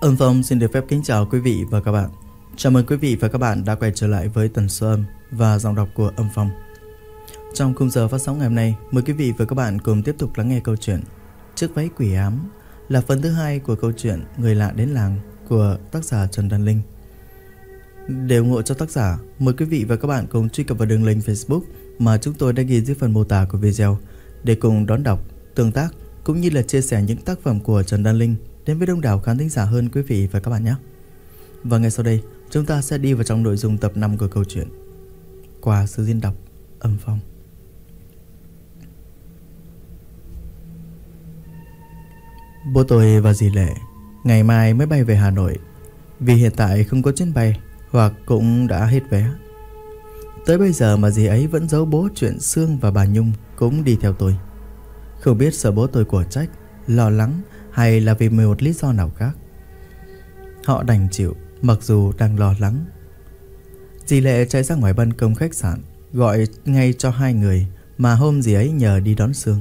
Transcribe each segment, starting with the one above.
Âm Phong xin được phép kính chào quý vị và các bạn. Chào mừng quý vị và các bạn đã quay trở lại với tần số âm và giọng đọc của Âm Phong. Trong khung giờ phát sóng ngày hôm nay, mời quý vị và các bạn cùng tiếp tục lắng nghe câu chuyện Chiếc váy quỷ ám là phần thứ hai của câu chuyện Người lạ đến làng của tác giả Trần Đan Linh. Để ủng hộ cho tác giả, mời quý vị và các bạn cùng truy cập vào đường link Facebook mà chúng tôi đã ghi dưới phần mô tả của video để cùng đón đọc, tương tác cũng như là chia sẻ những tác phẩm của Trần Đan Linh đến với đông đảo khán thính giả hơn quý vị và các bạn nhé. Và ngay sau đây, chúng ta sẽ đi vào trong nội dung tập 5 của câu chuyện qua sự diễn đọc âm phong. Bố tôi và dì Lệ ngày mai mới bay về Hà Nội vì hiện tại không có chuyến bay hoặc cũng đã hết vé. Tới bây giờ mà dì ấy vẫn giấu bố chuyện Sương và bà Nhung cũng đi theo tôi. Không biết sợ bố tôi của trách, lo lắng hay là vì một lý do nào khác. Họ đành chịu mặc dù đang lo lắng. Dì Lệ chạy ra ngoài ban công khách sạn gọi ngay cho hai người mà hôm dì ấy nhờ đi đón Sương.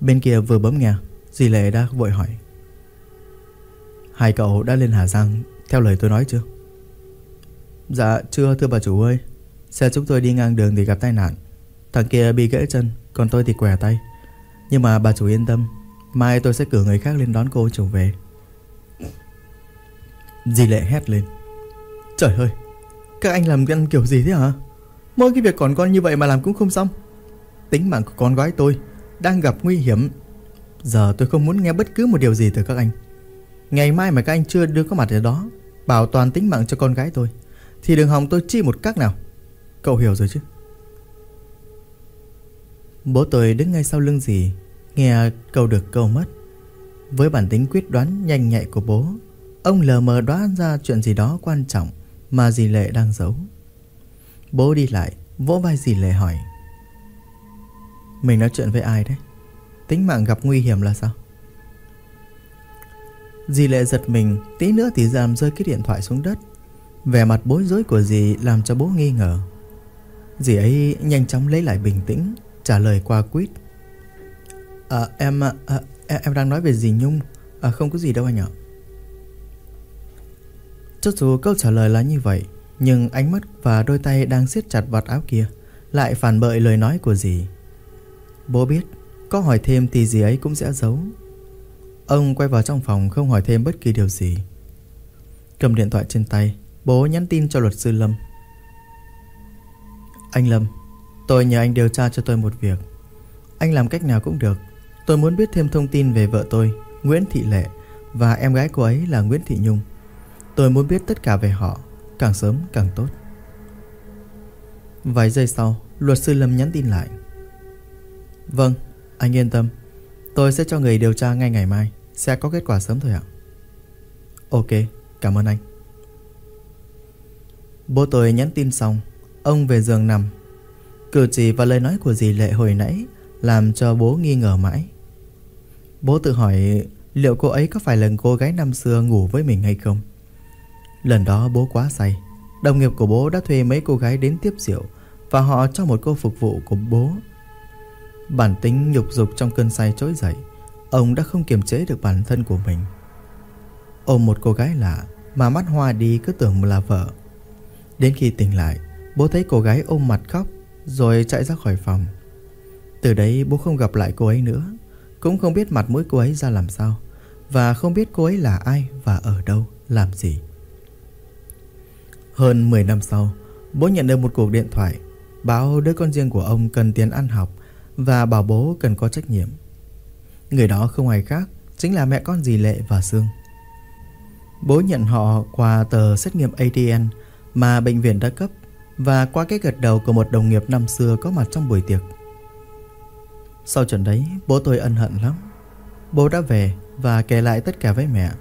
Bên kia vừa bấm nghe, dì Lệ đã vội hỏi. Hai cậu đã lên Hà Giang theo lời tôi nói chưa? Dạ chưa thưa bà chủ ơi Xe chúng tôi đi ngang đường thì gặp tai nạn Thằng kia bị gãy chân Còn tôi thì què tay Nhưng mà bà chủ yên tâm Mai tôi sẽ cử người khác lên đón cô trở về. Dì lệ hét lên. Trời ơi, Các anh làm ăn kiểu gì thế hả? Mỗi cái việc còn con như vậy mà làm cũng không xong. Tính mạng của con gái tôi Đang gặp nguy hiểm. Giờ tôi không muốn nghe bất cứ một điều gì từ các anh. Ngày mai mà các anh chưa đưa có mặt ở đó, Bảo toàn tính mạng cho con gái tôi, Thì đừng hòng tôi chi một cách nào? Cậu hiểu rồi chứ? Bố tôi đứng ngay sau lưng dì. Nghe câu được câu mất. Với bản tính quyết đoán nhanh nhạy của bố, Ông lờ mờ đoán ra chuyện gì đó quan trọng Mà dì Lệ đang giấu. Bố đi lại, Vỗ vai dì Lệ hỏi, Mình nói chuyện với ai đấy? Tính mạng gặp nguy hiểm là sao? Dì Lệ giật mình, Tí nữa thì giảm rơi cái điện thoại xuống đất. Vẻ mặt bối rối của dì Làm cho bố nghi ngờ. Dì ấy nhanh chóng lấy lại bình tĩnh, Trả lời qua quýt. À em, à, em đang nói về dì Nhung? À không có gì đâu anh ạ. Cho dù câu trả lời là như vậy Nhưng ánh mắt và đôi tay đang siết chặt vạt áo kia Lại phản bội lời nói của dì. Bố biết Có hỏi thêm thì dì ấy cũng sẽ giấu. Ông quay vào trong phòng không hỏi thêm bất kỳ điều gì. Cầm điện thoại trên tay Bố nhắn tin cho luật sư Lâm. Anh Lâm Tôi nhờ anh điều tra cho tôi một việc. Anh làm cách nào cũng được Tôi muốn biết thêm thông tin về vợ tôi, Nguyễn Thị Lệ, Và em gái cô ấy là Nguyễn Thị Nhung. Tôi muốn biết tất cả về họ, Càng sớm càng tốt. Vài giây sau, Luật sư Lâm nhắn tin lại. Vâng anh yên tâm. Tôi sẽ cho người điều tra ngay ngày mai. Sẽ có kết quả sớm thôi ạ. Ok, cảm ơn anh. Bố tôi nhắn tin xong, Ông về giường nằm. Cử chỉ và lời nói của dì Lệ hồi nãy Làm cho bố nghi ngờ mãi. Bố tự hỏi Liệu cô ấy có phải lần cô gái năm xưa ngủ với mình hay không? Lần đó bố quá say. Đồng nghiệp của bố đã thuê mấy cô gái đến tiếp rượu Và họ cho một cô phục vụ của bố. Bản tính nhục dục trong cơn say trỗi dậy, Ông đã không kiềm chế được bản thân của mình. Ôm một cô gái lạ Mà mắt hoa đi cứ tưởng là vợ. Đến khi tỉnh lại, Bố thấy cô gái ôm mặt khóc Rồi chạy ra khỏi phòng. Từ đấy bố không gặp lại cô ấy nữa. Cũng không biết mặt mũi cô ấy ra làm sao. Và không biết cô ấy là ai Và ở đâu, làm gì. Hơn 10 năm sau, Bố nhận được một cuộc điện thoại, Báo đứa con riêng của ông cần tiền ăn học Và bảo bố cần có trách nhiệm. Người đó không ai khác Chính là mẹ con dì Lệ và Sương. Bố nhận họ qua tờ xét nghiệm ADN Mà bệnh viện đã cấp Và qua cái gật đầu của một đồng nghiệp năm xưa có mặt trong buổi tiệc. Sau trận đấy, bố tôi ân hận lắm. Bố đã về và kể lại tất cả với mẹ.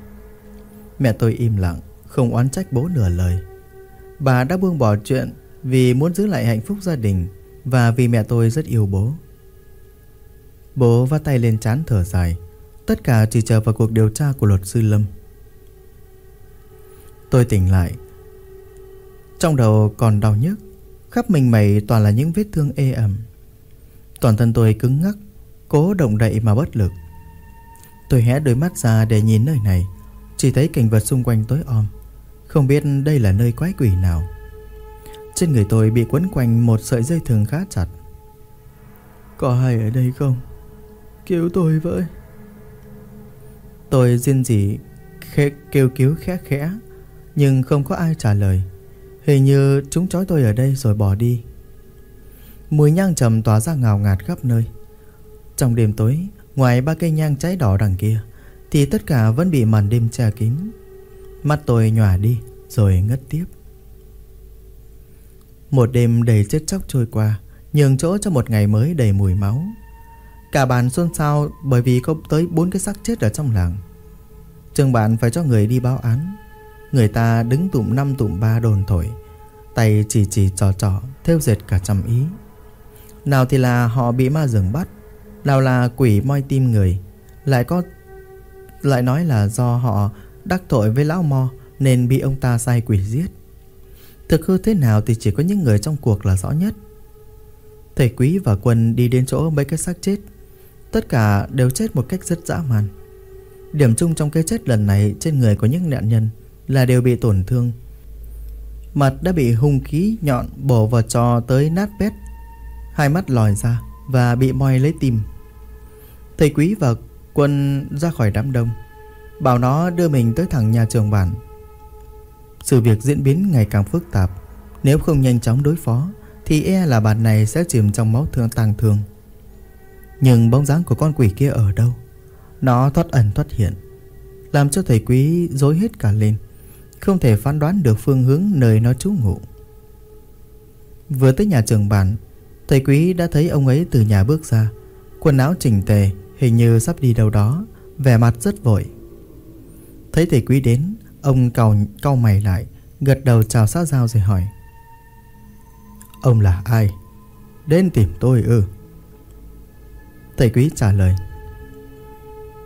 Mẹ tôi im lặng, Không oán trách bố nửa lời. Bà đã buông bỏ chuyện Vì muốn giữ lại hạnh phúc gia đình Và vì mẹ tôi rất yêu bố. Bố vắt tay lên chán thở dài. Tất cả chỉ chờ vào cuộc điều tra của luật sư Lâm. Tôi tỉnh lại. Trong đầu còn đau nhức. Khắp mình mẩy toàn là những vết thương ê ẩm. Toàn thân tôi cứng ngắc Cố động đậy mà bất lực. Tôi hé đôi mắt ra để nhìn nơi này Chỉ thấy cảnh vật xung quanh tối om. Không biết đây là nơi quái quỷ nào. Trên người tôi bị quấn quanh một sợi dây thừng khá chặt. Có ai ở đây không? Cứu tôi với. Tôi riêng gì khẽ, kêu cứu khẽ khẽ Nhưng không có ai trả lời. Hình như chúng trói tôi ở đây rồi bỏ đi. Mùi nhang trầm tỏa ra ngào ngạt khắp nơi. Trong đêm tối, Ngoài ba cây nhang cháy đỏ đằng kia, Thì tất cả vẫn bị màn đêm che kín. Mắt tôi nhòa đi, Rồi ngất tiếp. Một đêm đầy chết chóc trôi qua, Nhường chỗ cho một ngày mới đầy mùi máu. Cả bàn xôn xao Bởi vì có tới bốn cái xác chết ở trong làng. Trường bạn phải cho người đi báo án. Người ta đứng tụm năm tụm ba đồn thổi, Tay chỉ chỉ trò trò, Theo dệt cả trăm ý. Nào thì là họ bị ma rừng bắt, nào là quỷ moi tim người. Lại có, Lại nói là do họ đắc tội với lão mo, Nên bị ông ta sai quỷ giết. Thực hư thế nào thì chỉ có những người trong cuộc là rõ nhất. Thầy quý và quân đi đến chỗ mấy cái xác chết. Tất cả đều chết một cách rất dã man. Điểm chung trong cái chết lần này trên người của những nạn nhân là đều bị tổn thương. Mặt đã bị hung khí nhọn bổ vào trò tới nát bét. Hai mắt lòi ra và bị moi lấy tim. Thầy quý và quân ra khỏi đám đông. Bảo nó đưa mình tới thẳng nhà trường bản. Sự việc diễn biến ngày càng phức tạp. Nếu không nhanh chóng đối phó, thì e là bạn này sẽ chìm trong máu thương tàng thương. Nhưng bóng dáng của con quỷ kia ở đâu? Nó thoát ẩn thoát hiện, Làm cho thầy quý dối hết cả lên, Không thể phán đoán được phương hướng nơi nó trú ngụ Vừa tới nhà trường bản Thầy quý đã thấy ông ấy từ nhà bước ra. Quần áo chỉnh tề Hình như sắp đi đâu đó Vẻ mặt rất vội. Thấy thầy quý đến Ông cau, cau mày lại Gật đầu chào sát giao rồi hỏi. Ông là ai? Đến tìm tôi ư? Thầy quý trả lời.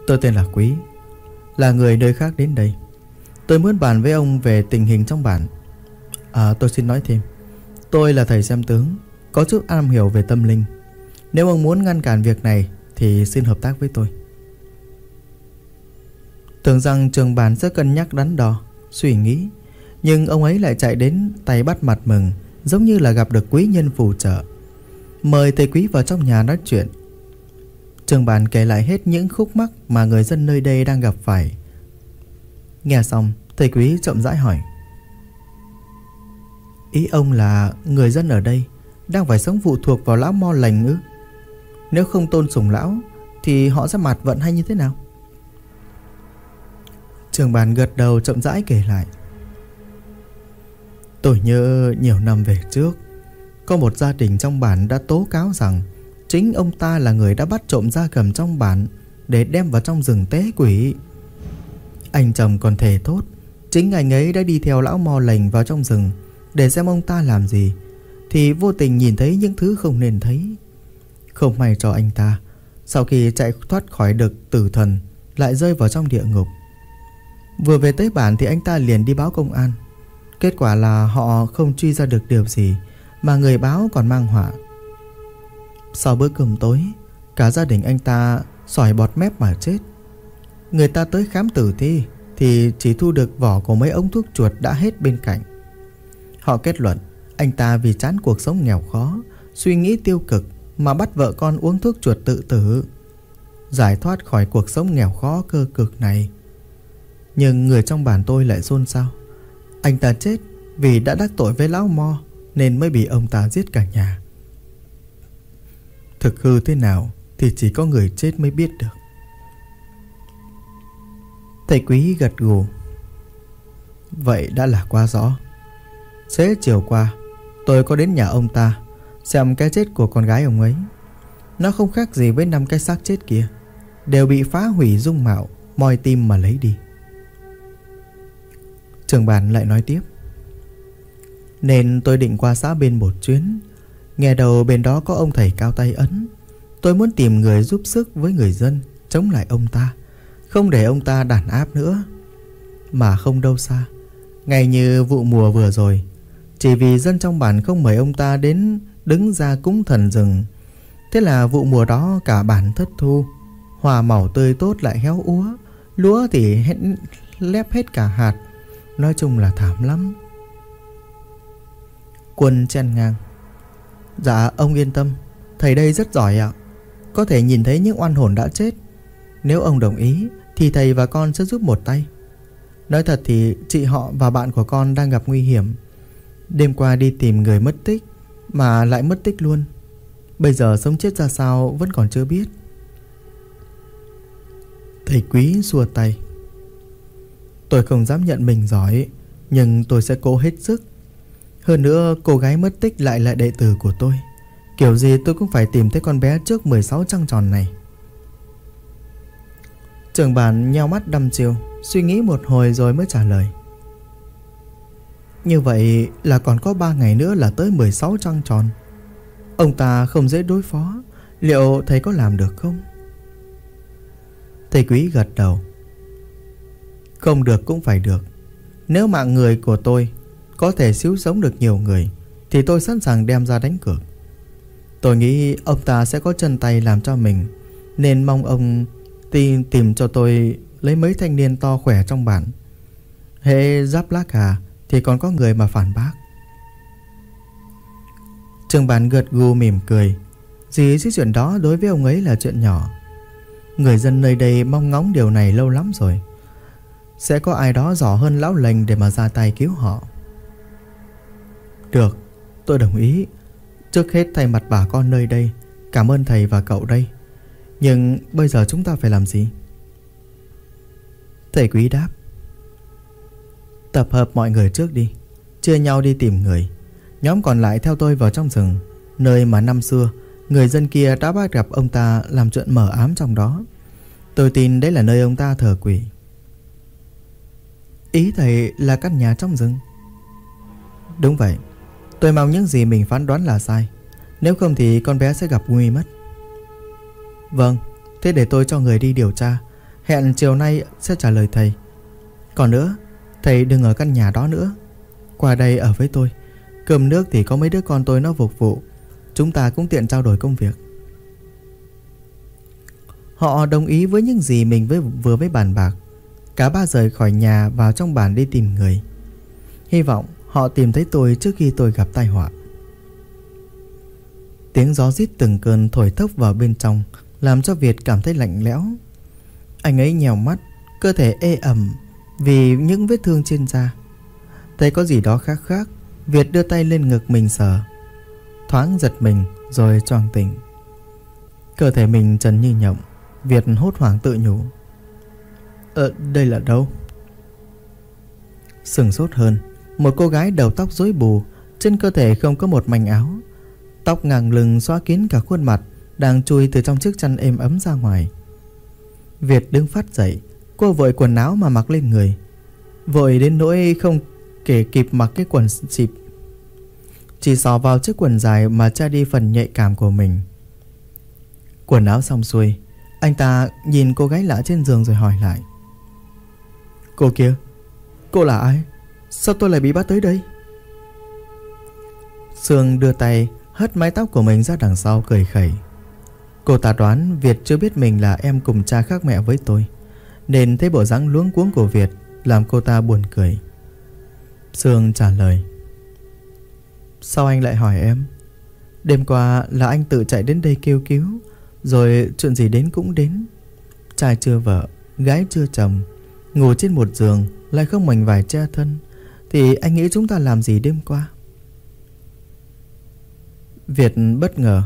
Tôi tên là Quý Là người nơi khác đến đây. Tôi muốn bàn với ông về tình hình trong bản. À tôi xin nói thêm. Tôi là thầy xem tướng có chút am hiểu về tâm linh Nếu ông muốn ngăn cản việc này Thì xin hợp tác với tôi Tưởng rằng trường bản sẽ cân nhắc đắn đo Suy nghĩ Nhưng ông ấy lại chạy đến tay bắt mặt mừng Giống như là gặp được quý nhân phù trợ Mời thầy quý vào trong nhà nói chuyện Trường bản kể lại hết những khúc mắc mà người dân nơi đây đang gặp phải. Nghe xong, thầy quý chậm rãi hỏi. Ý ông là người dân ở đây đang phải sống phụ thuộc vào lão mo lành ư? Nếu không tôn sùng lão thì họ sẽ mặt vận hay như thế nào? Trường bàn gật đầu chậm rãi kể lại. Tôi nhớ nhiều năm về trước, có một gia đình trong bản đã tố cáo rằng Chính ông ta là người đã bắt trộm gia cầm trong bản Để đem vào trong rừng tế quỷ Anh chồng còn thề thốt Chính anh ấy đã đi theo lão mò lành vào trong rừng Để xem ông ta làm gì thì vô tình nhìn thấy những thứ không nên thấy. Không may cho anh ta, Sau khi chạy thoát khỏi được tử thần, Lại rơi vào trong địa ngục. Vừa về tới bản thì anh ta liền đi báo công an. Kết quả là họ không truy ra được điều gì Mà người báo còn mang họa. Sau bữa cơm tối, Cả gia đình anh ta sỏi bọt mép mà chết. Người ta tới khám tử thi Thì chỉ thu được vỏ của mấy ống thuốc chuột đã hết bên cạnh. Họ kết luận anh ta vì chán cuộc sống nghèo khó, Suy nghĩ tiêu cực Mà bắt vợ con uống thuốc chuột tự tử, Giải thoát khỏi cuộc sống nghèo khó cơ cực này. Nhưng người trong bản tôi lại xôn xao. Anh ta chết vì đã đắc tội với lão mo Nên mới bị ông ta giết cả nhà. Thực hư thế nào Thì chỉ có người chết mới biết được. Thầy quý gật gù. Vậy đã là quá rõ. Xế chiều qua Tôi có đến nhà ông ta, Xem cái chết của con gái ông ấy. Nó không khác gì với năm cái xác chết kia. Đều bị phá hủy dung mạo, Moi tim mà lấy đi. Trường bản lại nói tiếp. Nên tôi định qua xã bên một chuyến. Nghe đầu bên đó có ông thầy cao tay ấn. Tôi muốn tìm người giúp sức với người dân, Chống lại ông ta. Không để ông ta đàn áp nữa. Mà không đâu xa. Ngày như vụ mùa vừa rồi chỉ vì dân trong bản không mời ông ta đến Đứng ra cúng thần rừng. Thế là vụ mùa đó cả bản thất thu. Hòa màu tươi tốt lại héo úa. Lúa thì hết lép hết cả hạt. Nói chung là thảm lắm. Quân chen ngang. Dạ ông yên tâm. Thầy đây rất giỏi ạ. Có thể nhìn thấy những oan hồn đã chết. Nếu ông đồng ý, Thì thầy và con sẽ giúp một tay. Nói thật thì chị họ và bạn của con đang gặp nguy hiểm. Đêm qua đi tìm người mất tích, Mà lại mất tích luôn. Bây giờ sống chết ra sao vẫn còn chưa biết. Thầy quý xua tay. Tôi không dám nhận mình giỏi, Nhưng tôi sẽ cố hết sức. Hơn nữa, cô gái mất tích lại là đệ tử của tôi. Kiểu gì tôi cũng phải tìm thấy con bé trước 16 trăng tròn này. Trường bản nheo mắt đăm chiều Suy nghĩ một hồi rồi mới trả lời. Như vậy là còn có 3 ngày nữa là tới 16 trăng tròn. Ông ta không dễ đối phó Liệu thầy có làm được không? Thầy quý gật đầu. Không được cũng phải được. Nếu mạng người của tôi Có thể xíu sống được nhiều người Thì tôi sẵn sàng đem ra đánh cược. Tôi nghĩ ông ta sẽ có chân tay làm cho mình Nên mong ông tìm, tìm cho tôi Lấy mấy thanh niên to khỏe trong bản. Hệ giáp lá cà thì còn có người mà phản bác. Trường bản gật gù mỉm cười. Gì chứ chuyện đó đối với ông ấy là chuyện nhỏ. Người dân nơi đây mong ngóng điều này lâu lắm rồi. Sẽ có ai đó giỏi hơn lão lành để mà ra tay cứu họ. Được, tôi đồng ý. Trước hết thay mặt bà con nơi đây Cảm ơn thầy và cậu đây. Nhưng bây giờ chúng ta phải làm gì? Thầy quý đáp. Tập hợp mọi người trước đi, Chia nhau đi tìm người. Nhóm còn lại theo tôi vào trong rừng, Nơi mà năm xưa, Người dân kia đã bắt gặp ông ta làm chuyện mở ám trong đó. Tôi tin đấy là nơi ông ta thờ quỷ. Ý thầy là căn nhà trong rừng. Đúng vậy, Tôi mong những gì mình phán đoán là sai. Nếu không thì con bé sẽ gặp nguy mất. Vâng Thế để tôi cho người đi điều tra. Hẹn chiều nay sẽ trả lời thầy. Còn nữa Thầy đừng ở căn nhà đó nữa. Qua đây ở với tôi. Cơm nước thì có mấy đứa con tôi nó phục vụ. Chúng ta cũng tiện trao đổi công việc. Họ đồng ý với những gì mình với, vừa mới bàn bạc. Cả ba rời khỏi nhà vào trong bản đi tìm người. Hy vọng họ tìm thấy tôi trước khi tôi gặp tai họa. Tiếng gió rít từng cơn thổi thốc vào bên trong Làm cho Việt cảm thấy lạnh lẽo. Anh ấy nhèo mắt Cơ thể ê ẩm vì những vết thương trên da. Thấy có gì đó khác khác, Việt đưa tay lên ngực mình sờ. Thoáng giật mình rồi choàng tỉnh. Cơ thể mình trần như nhộng, Việt hốt hoảng tự nhủ. Ờ đây là đâu? Sừng sốt hơn, Một cô gái đầu tóc rối bù, Trên cơ thể không có một mảnh áo. Tóc ngang lưng xóa kín cả khuôn mặt, Đang chui từ trong chiếc chăn êm ấm ra ngoài. Việt đứng phát dậy Cô vội quần áo mà mặc lên người. Vội đến nỗi không kể kịp mặc cái quần xịp Chỉ xò vào chiếc quần dài mà che đi phần nhạy cảm của mình. Quần áo xong xuôi, Anh ta nhìn cô gái lạ trên giường rồi hỏi lại. Cô kia, Cô là ai? Sao tôi lại bị bắt tới đây? Sương đưa tay Hất mái tóc của mình ra đằng sau cười khẩy. Cô ta đoán Việt chưa biết mình là em cùng cha khác mẹ với tôi. Nên thấy bộ dáng luống cuống của Việt Làm cô ta buồn cười. Sương trả lời, Sao anh lại hỏi em? Đêm qua là anh tự chạy đến đây kêu cứu, Rồi chuyện gì đến cũng đến. Trai chưa vợ, Gái chưa chồng, Ngủ trên một giường Lại không mảnh vải che thân, Thì anh nghĩ chúng ta làm gì đêm qua? Việt bất ngờ,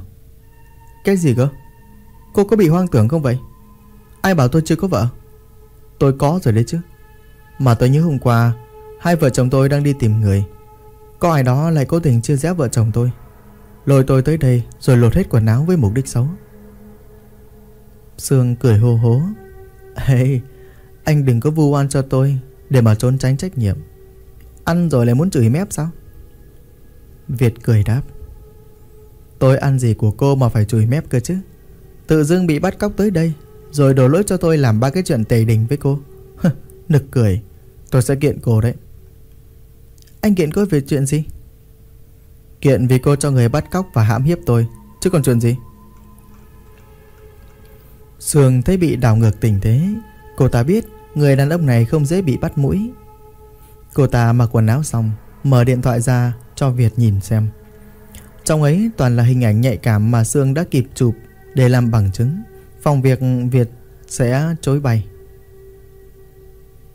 Cái gì cơ? Cô có bị hoang tưởng không vậy? Ai bảo tôi chưa có vợ? Tôi có rồi đấy chứ. Mà tôi nhớ hôm qua, Hai vợ chồng tôi đang đi tìm người. Có ai đó lại cố tình chia rẽ vợ chồng tôi. Lôi tôi tới đây Rồi lột hết quần áo với mục đích xấu. Sương cười hô hố. Hey, Anh đừng có vu oan cho tôi Để mà trốn tránh trách nhiệm. Ăn rồi lại muốn chửi mép sao? Việt cười đáp. Tôi ăn gì của cô mà phải chửi mép cơ chứ? Tự dưng bị bắt cóc tới đây. Rồi đổ lỗi cho tôi làm ba cái chuyện tề đình với cô. Nực cười. Tôi sẽ kiện cô đấy. Anh kiện cô về chuyện gì? Kiện vì cô cho người bắt cóc và hãm hiếp tôi, Chứ còn chuyện gì? Sương thấy bị đảo ngược tình thế. Cô ta biết Người đàn ông này không dễ bị bắt mũi. Cô ta mặc quần áo xong, Mở điện thoại ra cho Việt nhìn xem. Trong ấy toàn là hình ảnh nhạy cảm mà Sương đã kịp chụp Để làm bằng chứng. Phòng việc, Việt sẽ chối bay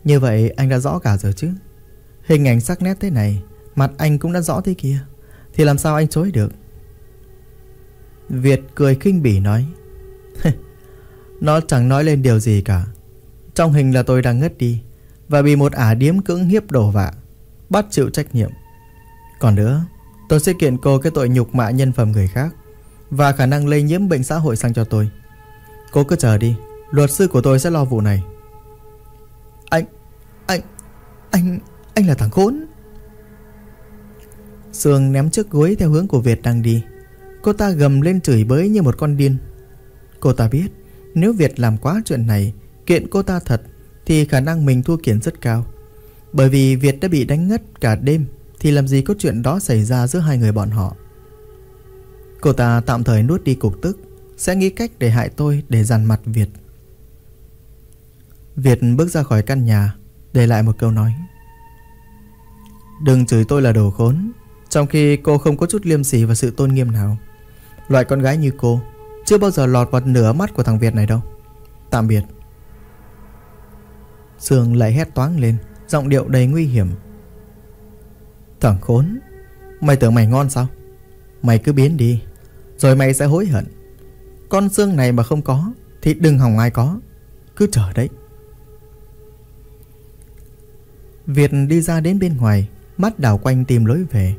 Như vậy, anh đã rõ cả rồi chứ. Hình ảnh sắc nét thế này, Mặt anh cũng đã rõ thế kia. Thì làm sao anh chối được? Việt cười khinh bỉ nói Nó chẳng nói lên điều gì cả. Trong hình là tôi đang ngất đi, Và bị một ả điếm cưỡng hiếp đổ vạ, Bắt chịu trách nhiệm. Còn nữa, Tôi sẽ kiện cô cái tội nhục mạ nhân phẩm người khác, Và khả năng lây nhiễm bệnh xã hội sang cho tôi. Cô cứ chờ đi. Luật sư của tôi sẽ lo vụ này. Anh Anh Anh Anh là thằng khốn. Sương ném chiếc gối theo hướng của Việt đang đi. Cô ta gầm lên chửi bới như một con điên. Cô ta biết Nếu Việt làm quá chuyện này Kiện cô ta thật Thì khả năng mình thua kiện rất cao. Bởi vì Việt đã bị đánh ngất cả đêm Thì làm gì có chuyện đó xảy ra giữa hai người bọn họ. Cô ta tạm thời nuốt đi cục tức sẽ nghĩ cách để hại tôi, Để dằn mặt Việt. Việt bước ra khỏi căn nhà, Để lại một câu nói. Đừng chửi tôi là đồ khốn, Trong khi cô không có chút liêm sỉ và sự tôn nghiêm nào. Loại con gái như cô, Chưa bao giờ lọt vào nửa mắt của thằng Việt này đâu. Tạm biệt. Sương lại hét toáng lên, Giọng điệu đầy nguy hiểm. Thằng khốn, Mày tưởng mày ngon sao? Mày cứ biến đi, Rồi mày sẽ hối hận. Con xương này mà không có, Thì đừng hỏng ai có. Cứ chờ đấy. Việt đi ra đến bên ngoài, Mắt đảo quanh tìm lối về.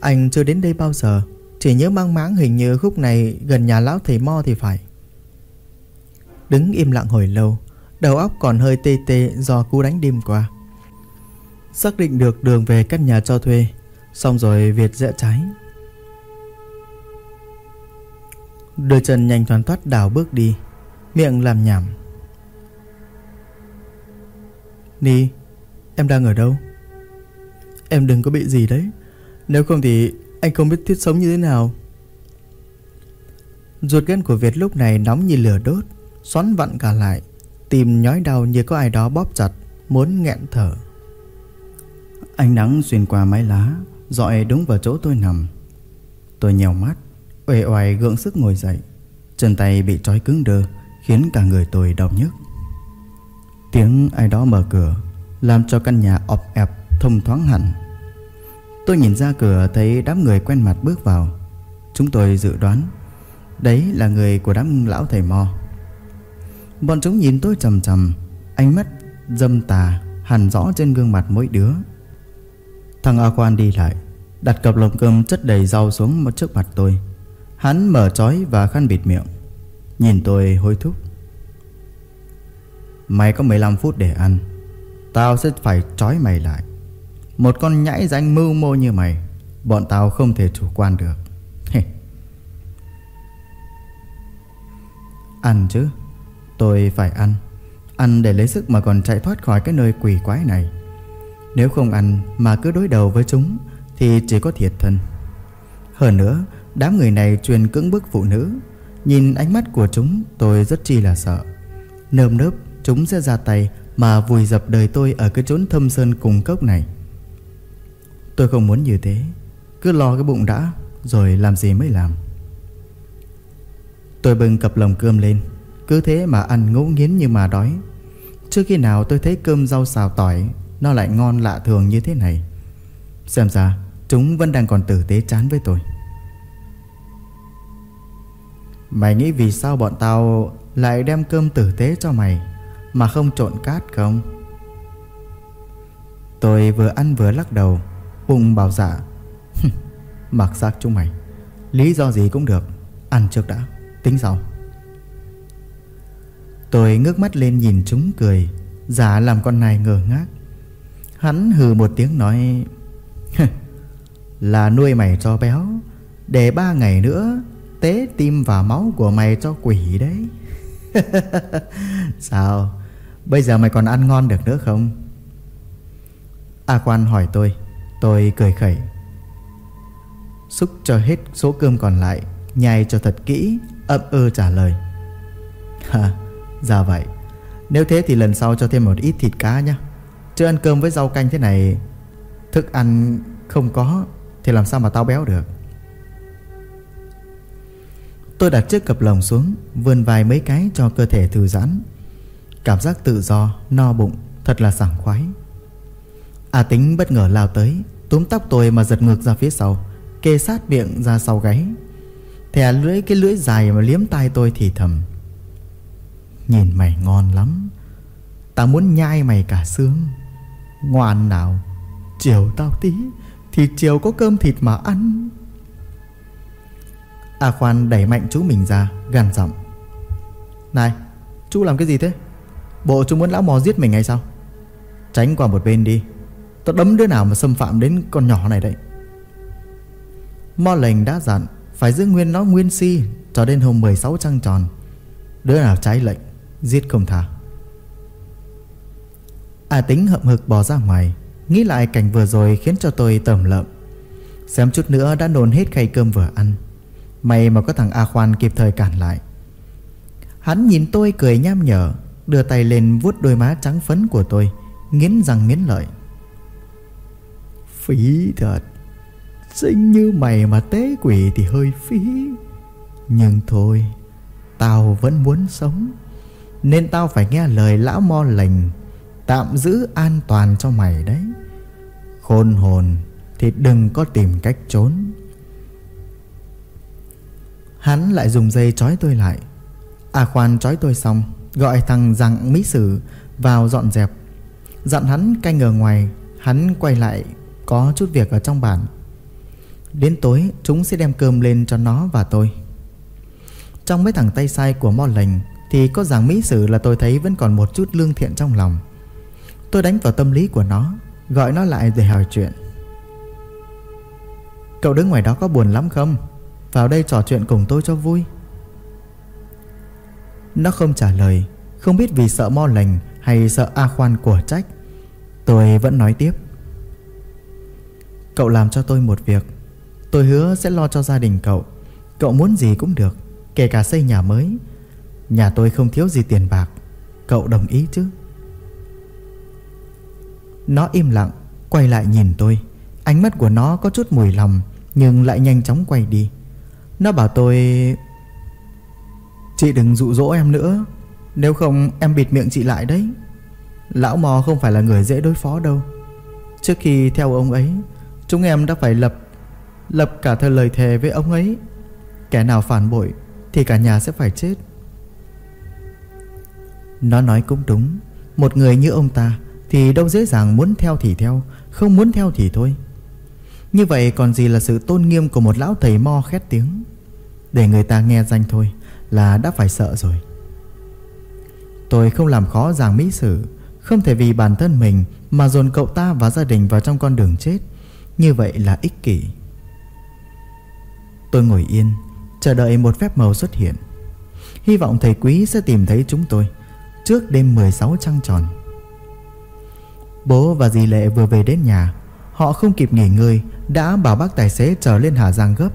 Anh chưa đến đây bao giờ, Chỉ nhớ mang máng hình như khúc này Gần nhà lão thầy Mo thì phải. Đứng im lặng hồi lâu, Đầu óc còn hơi tê tê do cú đánh đêm qua. Xác định được đường về căn nhà cho thuê, Xong rồi Việt rẽ trái. Đôi chân nhanh thoăn thoát đảo bước đi, Miệng làm nhảm. Ni, Em đang ở đâu? Em đừng có bị gì đấy. Nếu không thì anh không biết thiết sống như thế nào. Ruột gan của Việt lúc này nóng như lửa đốt, Xoắn vặn cả lại Tim nhói đau như có ai đó bóp chặt, Muốn nghẹn thở. Ánh nắng xuyên qua mái lá, dọi đúng vào chỗ tôi nằm. Tôi nhèo mắt. Uể oải gượng sức ngồi dậy Chân tay bị trói cứng đơ Khiến cả người tôi đau nhức. Tiếng ai đó mở cửa Làm cho căn nhà ọp ẹp thông thoáng hẳn. Tôi nhìn ra cửa thấy đám người quen mặt bước vào. Chúng tôi dự đoán Đấy là người của đám lão thầy Mo. Bọn chúng nhìn tôi trầm trầm, Ánh mắt dâm tà Hẳn rõ trên gương mặt mỗi đứa. Thằng A Quan đi lại Đặt cặp lồng cơm chất đầy rau xuống một trước mặt tôi. Hắn mở chói và khăn bịt miệng. Nhìn tôi hối thúc. Mày có 15 phút để ăn. Tao sẽ phải trói mày lại. Một con nhãi danh mưu mô như mày, Bọn tao không thể chủ quan được. Ăn chứ. Tôi phải ăn. Ăn để lấy sức mà còn chạy thoát khỏi cái nơi quỷ quái này. Nếu không ăn mà cứ đối đầu với chúng Thì chỉ có thiệt thân. Hơn nữa Đám người này truyền cưỡng bức phụ nữ. Nhìn ánh mắt của chúng, tôi rất chi là sợ. Nơm nớp, chúng sẽ ra tay Mà vùi dập đời tôi ở cái chốn thâm sơn cùng cốc này. Tôi không muốn như thế. Cứ lo cái bụng đã, Rồi làm gì mới làm. Tôi bưng cặp lồng cơm lên. Cứ thế mà ăn ngấu nghiến như mà đói. Trước khi nào tôi thấy cơm rau xào tỏi, Nó lại ngon lạ thường như thế này. Xem ra, Chúng vẫn đang còn tử tế chán với tôi. Mày nghĩ vì sao bọn tao Lại đem cơm tử tế cho mày, Mà không trộn cát không? Tôi vừa ăn vừa lắc đầu, Bụng bảo dạ Mặc xác chúng mày, Lý do gì cũng được, Ăn trước đã, Tính sau. Tôi ngước mắt lên nhìn chúng cười, Giả làm con này ngờ ngác. Hắn hừ một tiếng nói Là nuôi mày cho béo, Để ba ngày nữa Tế tim và máu của mày cho quỷ đấy. Sao? Bây giờ mày còn ăn ngon được nữa không? A quan hỏi tôi. Tôi cười khẩy. Xúc cho hết số cơm còn lại, Nhai cho thật kỹ, ậm ơ trả lời. Hả Ra vậy. Nếu thế thì lần sau cho thêm một ít thịt cá nhé Chứ ăn cơm với rau canh thế này, Thức ăn không có, Thì làm sao mà tao béo được? Tôi đặt chiếc cặp lồng xuống Vươn vai mấy cái cho cơ thể thư giãn. Cảm giác tự do, no bụng Thật là sảng khoái. A tính bất ngờ lao tới Túm tóc tôi mà giật ngược ra phía sau Kê sát miệng ra sau gáy. Thè lưỡi cái lưỡi dài mà liếm tai tôi thì thầm. Nhìn mày ngon lắm. Tao muốn nhai mày cả xương. Ngoan nào Chiều tao tí Thì chiều có cơm thịt mà ăn. A khoan đẩy mạnh chú mình ra, Gằn giọng. Này, chú làm cái gì thế? Bộ chú muốn lão mò giết mình hay sao? Tránh qua một bên đi. Tao đấm đứa nào mà xâm phạm đến con nhỏ này đấy. Mo lệnh đã dặn, Phải giữ nguyên nó nguyên si Cho đến hôm 16 trăng tròn. Đứa nào trái lệnh, Giết không tha. A tính hậm hực bỏ ra ngoài, Nghĩ lại cảnh vừa rồi khiến cho tôi tởm lợm. Xem chút nữa đã nôn hết khay cơm vừa ăn. May mà có thằng A Khoan kịp thời cản lại. Hắn nhìn tôi cười nham nhở, Đưa tay lên vuốt đôi má trắng phấn của tôi, Nghiến răng nghiến lợi. Phí thật Sinh như mày mà tế quỷ thì hơi phí. Nhưng thôi, Tao vẫn muốn sống, Nên tao phải nghe lời lão mo lành, Tạm giữ an toàn cho mày đấy. Khôn hồn Thì đừng có tìm cách trốn. Hắn lại dùng dây trói tôi lại. À khoan trói tôi xong, Gọi thằng rằng mỹ sử vào dọn dẹp. Dặn hắn canh ở ngoài, Hắn quay lại, có chút việc ở trong bản Đến tối, chúng sẽ đem cơm lên cho nó và tôi. Trong mấy thằng tay sai của mo lệnh Thì có rằng mỹ sử là tôi thấy vẫn còn một chút lương thiện trong lòng. Tôi đánh vào tâm lý của nó, Gọi nó lại để hỏi chuyện. Cậu đứng ngoài đó có buồn lắm không? Vào đây trò chuyện cùng tôi cho vui. Nó không trả lời, Không biết vì sợ mo lành Hay sợ A khoan của trách. Tôi vẫn nói tiếp. Cậu làm cho tôi một việc. Tôi hứa sẽ lo cho gia đình cậu. Cậu muốn gì cũng được, Kể cả xây nhà mới. Nhà tôi không thiếu gì tiền bạc. Cậu đồng ý chứ? Nó im lặng, Quay lại nhìn tôi. Ánh mắt của nó có chút mùi lòng, Nhưng lại nhanh chóng quay đi. Nó bảo tôi, Chị đừng dụ dỗ em nữa. Nếu không, em bịt miệng chị lại đấy. Lão mò không phải là người dễ đối phó đâu. Trước khi theo ông ấy, Chúng em đã phải lập Lập cả thời lời thề với ông ấy. Kẻ nào phản bội Thì cả nhà sẽ phải chết. Nó nói cũng đúng. Một người như ông ta Thì đâu dễ dàng muốn theo thì theo, Không muốn theo thì thôi. Như vậy còn gì là sự tôn nghiêm của một lão thầy mo khét tiếng? Để người ta nghe danh thôi Là đã phải sợ rồi. Tôi không làm khó giảng mỹ sử, Không thể vì bản thân mình Mà dồn cậu ta và gia đình vào trong con đường chết. Như vậy là ích kỷ. Tôi ngồi yên, Chờ đợi một phép màu xuất hiện. Hy vọng thầy quý sẽ tìm thấy chúng tôi Trước đêm 16 trăng tròn. Bố và dì Lệ vừa về đến nhà, Họ không kịp nghỉ ngơi, Đã bảo bác tài xế trở lên Hà Giang gấp.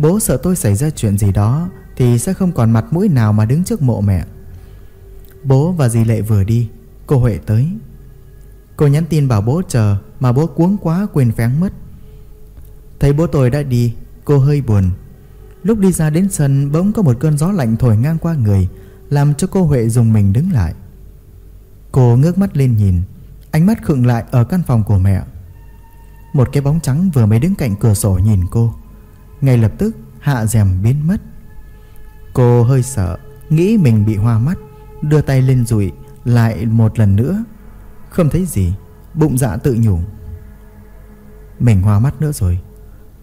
Bố sợ tôi xảy ra chuyện gì đó, Thì sẽ không còn mặt mũi nào mà đứng trước mộ mẹ. Bố và dì Lệ vừa đi, Cô Huệ tới. Cô nhắn tin bảo bố chờ, Mà bố cuống quá quên phén mất. Thấy bố tôi đã đi, Cô hơi buồn. Lúc đi ra đến sân, bỗng có một cơn gió lạnh thổi ngang qua người, Làm cho cô Huệ dùng mình đứng lại. Cô ngước mắt lên nhìn, Ánh mắt khựng lại ở căn phòng của mẹ. Một cái bóng trắng vừa mới đứng cạnh cửa sổ nhìn cô. Ngay lập tức, hạ rèm biến mất. Cô hơi sợ, Nghĩ mình bị hoa mắt, Đưa tay lên rụi Lại một lần nữa. Không thấy gì, Bụng dạ tự nhủ. Mình hoa mắt nữa rồi.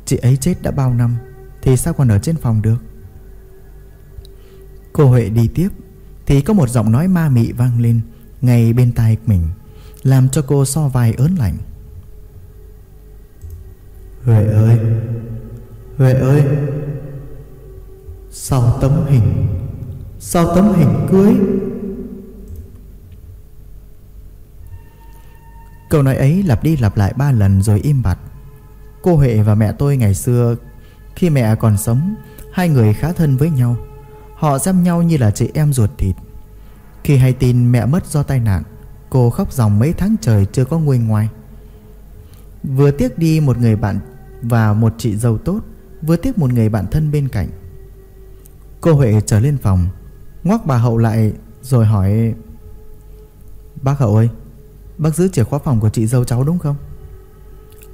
Chị ấy chết đã bao năm, Thì sao còn ở trên phòng được? Cô Huệ đi tiếp, Thì có một giọng nói ma mị vang lên Ngay bên tai mình, Làm cho cô so vai ớn lạnh. Huệ ơi Huệ ơi, Sau tấm hình, Sau tấm hình cưới. Câu nói ấy lặp đi lặp lại ba lần rồi im bặt. Cô Huệ và mẹ tôi ngày xưa, Khi mẹ còn sống, Hai người khá thân với nhau. Họ xem nhau như là chị em ruột thịt. Khi hay tin mẹ mất do tai nạn, Cô khóc dòng mấy tháng trời chưa có nguôi ngoài Vừa tiếc đi một người bạn Và một chị dâu tốt Vừa tiếp một người bạn thân bên cạnh. Cô Huệ trở lên phòng, Ngoắc bà Hậu lại, Rồi hỏi, Bác Hậu ơi, Bác giữ chìa khóa phòng của chị dâu cháu đúng không?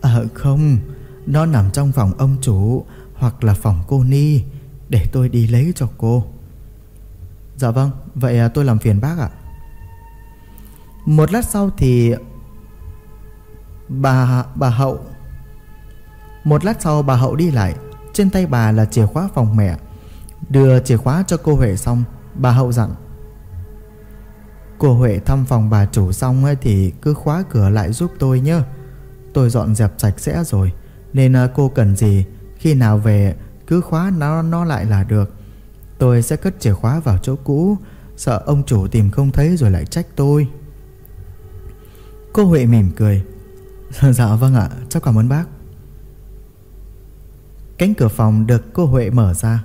Ờ không, Nó nằm trong phòng ông chủ Hoặc là phòng cô Ni, Để tôi đi lấy cho cô. Dạ vâng Vậy à, tôi làm phiền bác ạ. Một lát sau thì Bà bà Hậu, Một lát sau bà Hậu đi lại. Trên tay bà là chìa khóa phòng mẹ. Đưa chìa khóa cho cô Huệ xong Bà Hậu dặn. Cô Huệ thăm phòng bà chủ xong ấy Thì cứ khóa cửa lại giúp tôi nhé. Tôi dọn dẹp sạch sẽ rồi Nên à, cô cần gì Khi nào về cứ khóa nó, nó lại là được. Tôi sẽ cất chìa khóa vào chỗ cũ Sợ ông chủ tìm không thấy rồi lại trách tôi. Cô Huệ mỉm cười. Dạ vâng ạ Cháu cảm ơn bác. Cánh cửa phòng được cô Huệ mở ra.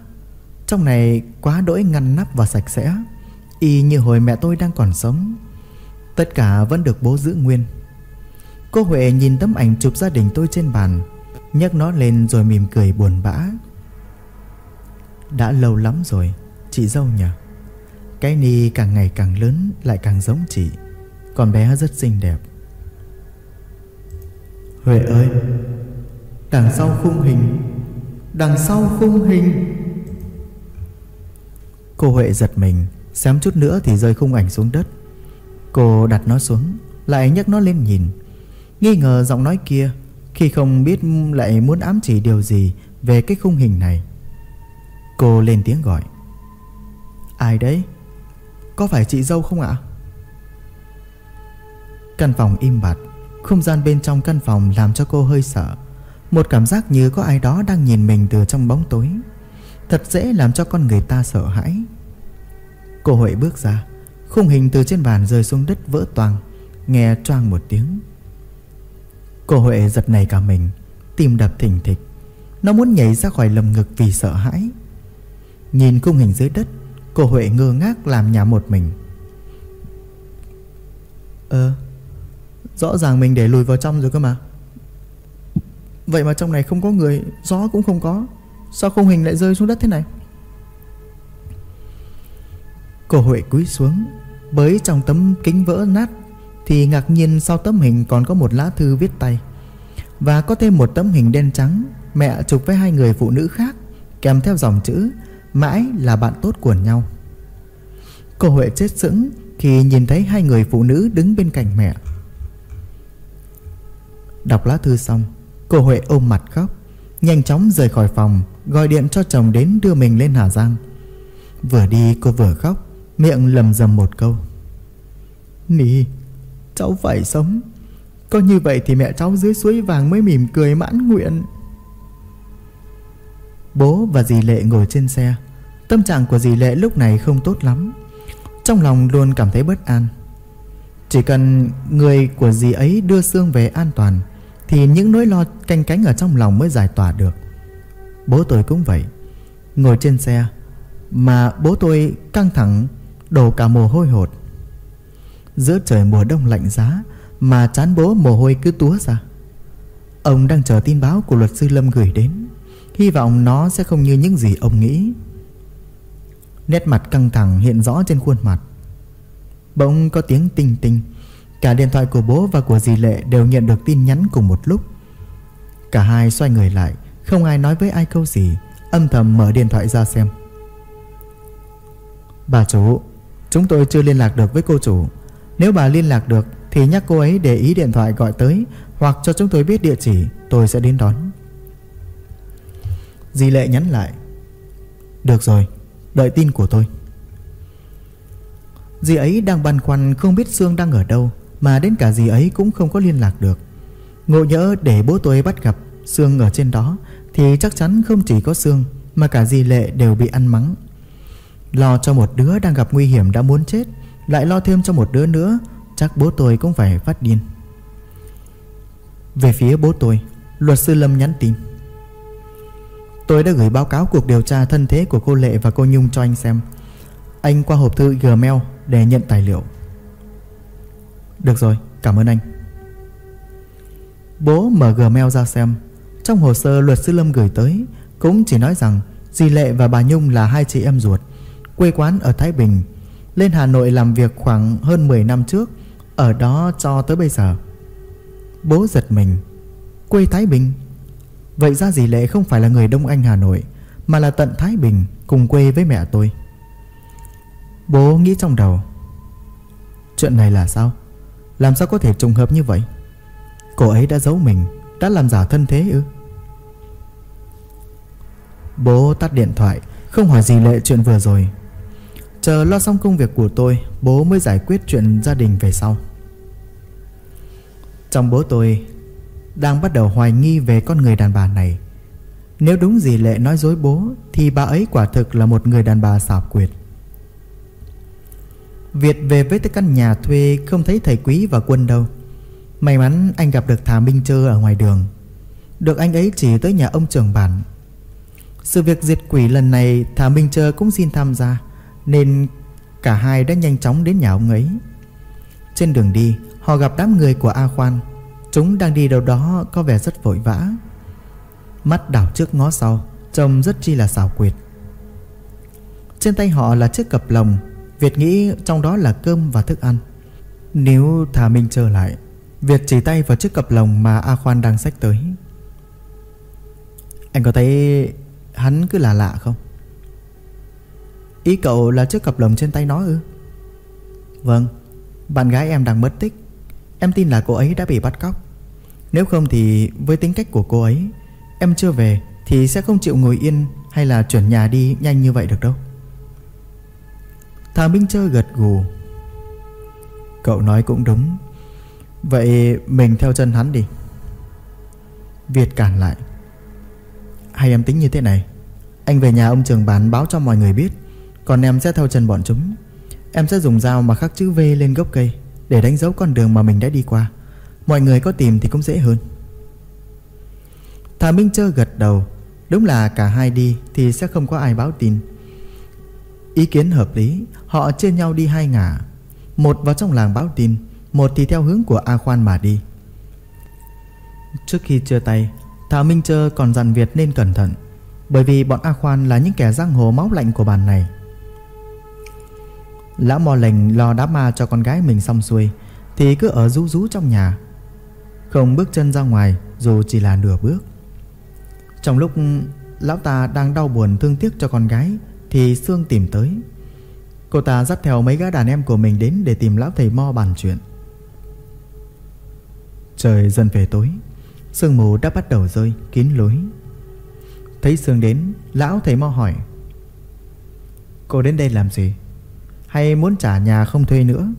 Trong này quá đỗi ngăn nắp và sạch sẽ, Y như hồi mẹ tôi đang còn sống. Tất cả vẫn được bố giữ nguyên. Cô Huệ nhìn tấm ảnh chụp gia đình tôi trên bàn, nhấc nó lên rồi mỉm cười buồn bã. Đã lâu lắm rồi, Chị dâu nhỉ? Cái ni càng ngày càng lớn, Lại càng giống chị. Con bé rất xinh đẹp. Huệ ơi, Đằng sau khung hình Đằng sau khung hình. Cô Huệ giật mình, Xém chút nữa thì rơi khung ảnh xuống đất. Cô đặt nó xuống, Lại nhấc nó lên nhìn. Nghi ngờ giọng nói kia, Khi không biết lại muốn ám chỉ điều gì Về cái khung hình này. Cô lên tiếng gọi. Ai đấy? Có phải chị dâu không ạ? Căn phòng im bặt, Không gian bên trong căn phòng làm cho cô hơi sợ. Một cảm giác như có ai đó đang nhìn mình từ trong bóng tối. Thật dễ làm cho con người ta sợ hãi. Cô Huệ bước ra, Khung hình từ trên bàn rơi xuống đất vỡ toang, Nghe choang một tiếng. Cô Huệ giật nảy cả mình, Tim đập thình thịch. Nó muốn nhảy ra khỏi lồng ngực vì sợ hãi. Nhìn khung hình dưới đất, Cô Huệ ngơ ngác làm nhà một mình. Ờ Rõ ràng mình để lùi vào trong rồi cơ mà. Vậy mà trong này không có người, Gió cũng không có. Sao không hình lại rơi xuống đất thế này? Cô Huệ cúi xuống, Bới trong tấm kính vỡ nát, Thì ngạc nhiên sau tấm hình còn có một lá thư viết tay. Và có thêm một tấm hình đen trắng, Mẹ chụp với hai người phụ nữ khác, Kèm theo dòng chữ, Mãi là bạn tốt của nhau. Cô Huệ chết sững Khi nhìn thấy hai người phụ nữ đứng bên cạnh mẹ. Đọc lá thư xong Cô Huệ ôm mặt khóc, Nhanh chóng rời khỏi phòng, Gọi điện cho chồng đến đưa mình lên Hà Giang. Vừa đi cô vừa khóc, Miệng lầm rầm một câu. Nì, Cháu phải sống. Có như vậy thì mẹ cháu dưới suối vàng mới mỉm cười mãn nguyện. Bố và dì Lệ ngồi trên xe. Tâm trạng của dì Lệ lúc này không tốt lắm. Trong lòng luôn cảm thấy bất an. Chỉ cần người của dì ấy đưa xương về an toàn thì những nỗi lo canh cánh ở trong lòng mới giải tỏa được. Bố tôi cũng vậy. Ngồi trên xe, Mà bố tôi căng thẳng, Đổ cả mồ hôi hột. Giữa trời mùa đông lạnh giá, Mà chán bố mồ hôi cứ túa ra. Ông đang chờ tin báo của luật sư Lâm gửi đến. Hy vọng nó sẽ không như những gì ông nghĩ. Nét mặt căng thẳng hiện rõ trên khuôn mặt. Bỗng có tiếng tinh tinh. Cả điện thoại của bố và của dì Lệ đều nhận được tin nhắn cùng một lúc. Cả hai xoay người lại, Không ai nói với ai câu gì, Âm thầm mở điện thoại ra xem. Bà chủ, Chúng tôi chưa liên lạc được với cô chủ. Nếu bà liên lạc được Thì nhắc cô ấy để ý điện thoại gọi tới, Hoặc cho chúng tôi biết địa chỉ, Tôi sẽ đến đón. Dì Lệ nhắn lại. Được rồi, Đợi tin của tôi. Dì ấy đang băn khoăn không biết Sương đang ở đâu. Mà đến cả gì ấy cũng không có liên lạc được. Ngộ nhỡ để bố tôi bắt gặp Sương ở trên đó, Thì chắc chắn không chỉ có Sương, Mà cả dì Lệ đều bị ăn mắng. Lo cho một đứa đang gặp nguy hiểm đã muốn chết, Lại lo thêm cho một đứa nữa, Chắc bố tôi cũng phải phát điên. Về phía bố tôi, Luật sư Lâm nhắn tin. Tôi đã gửi báo cáo cuộc điều tra thân thế của cô Lệ và cô Nhung cho anh xem. Anh qua hộp thư Gmail để nhận tài liệu. Được rồi, cảm ơn anh. Bố mở gmail ra xem. Trong hồ sơ luật sư Lâm gửi tới, Cũng chỉ nói rằng Dì Lệ và bà Nhung là hai chị em ruột, Quê quán ở Thái Bình, Lên Hà Nội làm việc khoảng hơn 10 năm trước, Ở đó cho tới bây giờ. Bố giật mình. Quê Thái Bình? Vậy ra dì Lệ không phải là người Đông Anh Hà Nội, Mà là tận Thái Bình Cùng quê với mẹ tôi. Bố nghĩ trong đầu. Chuyện này là sao? Làm sao có thể trùng hợp như vậy? Cô ấy đã giấu mình, Đã làm giả thân thế ư? Bố tắt điện thoại, Không hỏi gì lệ chuyện vừa rồi. Chờ lo xong công việc của tôi, Bố mới giải quyết chuyện gia đình về sau. Trong bố tôi Đang bắt đầu hoài nghi về con người đàn bà này. Nếu đúng gì lệ nói dối bố, Thì bà ấy quả thực là một người đàn bà xảo quyệt. Việt về với tới căn nhà thuê Không thấy thầy quý và quân đâu. May mắn anh gặp được Thà Minh Trơ ở ngoài đường. Được anh ấy chỉ tới nhà ông trưởng bản. Sự việc diệt quỷ lần này Thà Minh Trơ cũng xin tham gia, Nên cả hai đã nhanh chóng đến nhà ông ấy. Trên đường đi, Họ gặp đám người của A Khoan. Chúng đang đi đâu đó có vẻ rất vội vã. Mắt đảo trước ngó sau, Trông rất chi là xảo quyệt. Trên tay họ là chiếc cặp lồng. Việt nghĩ trong đó là cơm và thức ăn. Nếu Thà Minh trở lại, Việt chỉ tay vào chiếc cặp lồng mà A Khoan đang xách tới. Anh có thấy hắn cứ là lạ không? Ý cậu là chiếc cặp lồng trên tay nó ư? Vâng Bạn gái em đang mất tích. Em tin là cô ấy đã bị bắt cóc. Nếu không thì với tính cách của cô ấy, Em chưa về Thì sẽ không chịu ngồi yên Hay là chuyển nhà đi nhanh như vậy được đâu. Thà Minh Chơi gật gù. Cậu nói cũng đúng. Vậy mình theo chân hắn đi. Việt cản lại. Hay em tính như thế này. Anh về nhà ông trường bán báo cho mọi người biết. Còn em sẽ theo chân bọn chúng. Em sẽ dùng dao mà khắc chữ V lên gốc cây Để đánh dấu con đường mà mình đã đi qua. Mọi người có tìm thì cũng dễ hơn. Thà Minh Trơ gật đầu. Đúng là cả hai đi Thì sẽ không có ai báo tin. Ý kiến hợp lý, Họ chia nhau đi hai ngả. Một vào trong làng báo tin, một thì theo hướng của A Khoan mà đi. Trước khi chia tay, Thảo Minh Trơ còn dặn Việt nên cẩn thận, Bởi vì bọn A Khoan là những kẻ giang hồ máu lạnh của bàn này. Lão mò lệnh lo đá ma cho con gái mình xong xuôi, Thì cứ ở rú rú trong nhà. Không bước chân ra ngoài, Dù chỉ là nửa bước. Trong lúc, lão ta đang đau buồn thương tiếc cho con gái thì Sương tìm tới. Cô ta dắt theo mấy gã đàn em của mình đến Để tìm lão thầy mo bàn chuyện. Trời dần về tối, Sương mù đã bắt đầu rơi kín lối. Thấy Sương đến, Lão thầy mo hỏi, Cô đến đây làm gì? Hay muốn trả nhà không thuê nữa?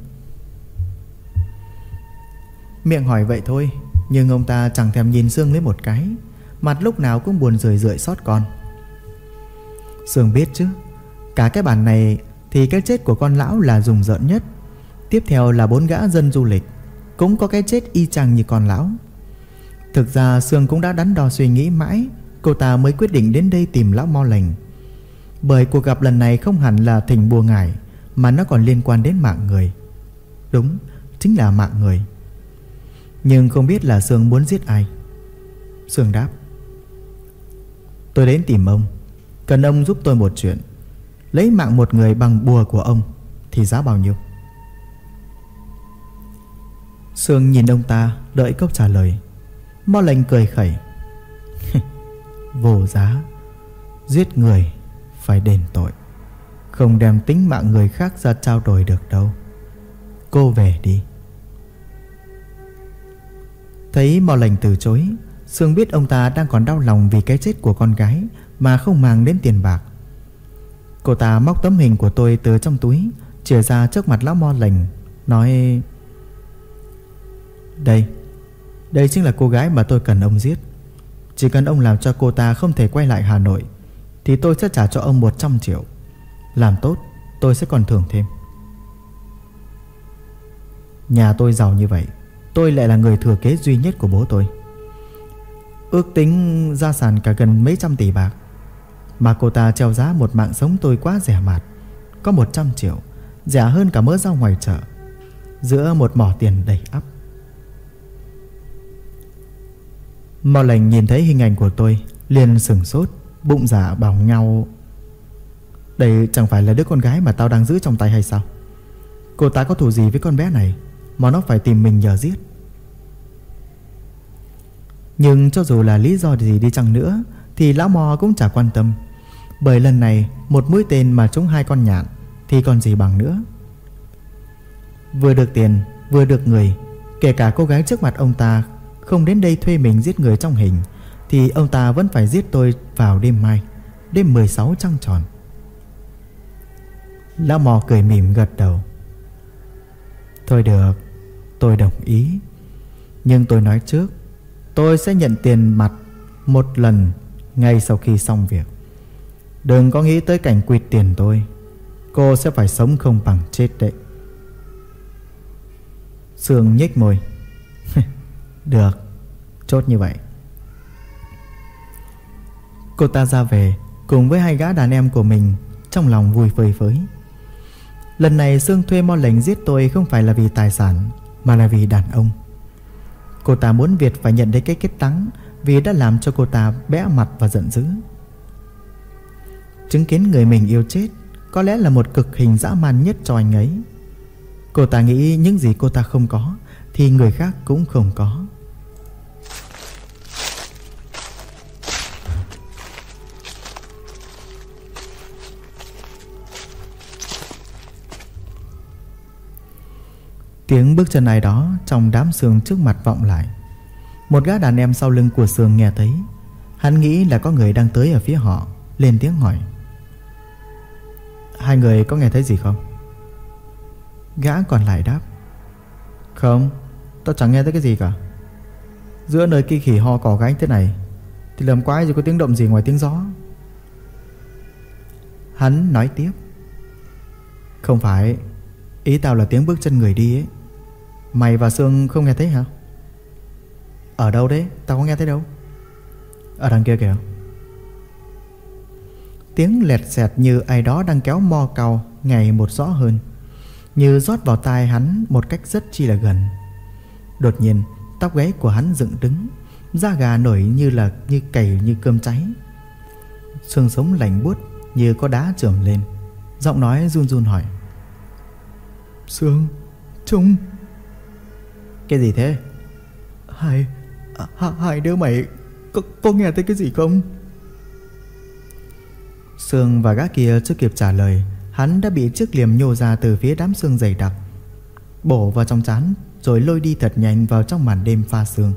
Miệng hỏi vậy thôi, Nhưng ông ta chẳng thèm nhìn Sương lấy một cái. Mặt lúc nào cũng buồn rười rượi xót con. Sương biết chứ. Cả cái bản này Thì cái chết của con lão là rùng rợn nhất. Tiếp theo là bốn gã dân du lịch cũng có cái chết y chang như con lão. Thực ra Sương cũng đã đắn đo suy nghĩ mãi Cô ta mới quyết định đến đây tìm lão mo lành. Bởi cuộc gặp lần này không hẳn là thỉnh bùa ngải Mà nó còn liên quan đến mạng người. Đúng, chính là mạng người. Nhưng không biết là Sương muốn giết ai. Sương đáp Tôi đến tìm ông. Cần ông giúp tôi một chuyện. Lấy mạng một người bằng bùa của ông Thì giá bao nhiêu? Sương nhìn ông ta, đợi câu trả lời. Mo lành cười khẩy. Vô giá. Giết người phải đền tội. Không đem tính mạng người khác ra trao đổi được đâu. Cô về đi. Thấy Mo lành từ chối, Sương biết ông ta đang còn đau lòng vì cái chết của con gái mà không mang đến tiền bạc. Cô ta móc tấm hình của tôi từ trong túi, Chìa ra trước mặt lão mo lành, Nói, đây Đây chính là cô gái mà tôi cần ông giết. Chỉ cần ông làm cho cô ta không thể quay lại Hà Nội, Thì tôi sẽ trả cho ông 100 triệu. Làm tốt, tôi sẽ còn thưởng thêm. Nhà tôi giàu như vậy, Tôi lại là người thừa kế duy nhất của bố tôi. Ước tính gia sản cả gần mấy trăm tỷ bạc. Mà cô ta treo giá một mạng sống tôi quá rẻ mạt. Có 100 triệu, Rẻ hơn cả mỡ rau ngoài chợ. Giữa một mỏ tiền đầy ắp. Mò lành nhìn thấy hình ảnh của tôi, liền sừng sốt, Bụng dạ giả bảo nhau Đây chẳng phải là đứa con gái mà tao đang giữ trong tay hay sao? Cô ta có thù gì với con bé này, Mà nó phải tìm mình nhờ giết? Nhưng cho dù là lý do gì đi chăng nữa, Thì lão mò cũng chả quan tâm. Bởi lần này, Một mũi tên mà trúng hai con nhạn, Thì còn gì bằng nữa. Vừa được tiền, Vừa được người, Kể cả cô gái trước mặt ông ta Không đến đây thuê mình giết người trong hình, Thì ông ta vẫn phải giết tôi vào đêm mai, Đêm 16 trăng tròn. Lão mò cười mỉm gật đầu. Thôi được, Tôi đồng ý. Nhưng tôi nói trước, Tôi sẽ nhận tiền mặt Một lần Ngay sau khi xong việc. Đừng có nghĩ tới cảnh quyệt tiền tôi. Cô sẽ phải sống không bằng chết đấy. Sương nhếch môi. Được, Chốt như vậy. Cô ta ra về Cùng với hai gã đàn em của mình, Trong lòng vui vơi với Lần này Sương thuê mo lệnh giết tôi Không phải là vì tài sản, Mà là vì đàn ông. Cô ta muốn Việt phải nhận lấy cái kết tắng Vì đã làm cho cô ta bẽ mặt và giận dữ. Chứng kiến người mình yêu chết, Có lẽ là một cực hình dã man nhất cho anh ấy. Cô ta nghĩ những gì cô ta không có, Thì người khác cũng không có. Tiếng bước chân ai đó trong đám sương trước mặt vọng lại. Một gã đàn em sau lưng của sương nghe thấy. Hắn nghĩ là có người đang tới ở phía họ, Lên tiếng hỏi. Hai người có nghe thấy gì không? Gã còn lại đáp. Không, Tao chẳng nghe thấy cái gì cả. Giữa nơi kia khỉ ho cỏ gánh thế này, Thì làm quái gì có tiếng động gì ngoài tiếng gió? Hắn nói tiếp. Không phải, Ý tao là tiếng bước chân người đi ấy. Mày và Sương không nghe thấy hả? Ở đâu đấy? Tao có nghe thấy đâu. Ở đằng kia kìa. Tiếng lẹt xẹt như ai đó đang kéo mo cao Ngày một rõ hơn. Như rót vào tai hắn Một cách rất chi là gần. Đột nhiên tóc gáy của hắn dựng đứng Da gà nổi như là như cày như cơm cháy. Xương sống lạnh buốt Như có đá trởm lên. Giọng nói run run hỏi. Sương Trung cái gì thế? Hai Hai đứa mày có, có nghe thấy cái gì không Sương và gã kia chưa kịp trả lời Hắn đã bị chiếc liềm nhô ra từ phía đám xương dày đặc Bổ vào trong chán Rồi lôi đi thật nhanh vào trong màn đêm pha sương.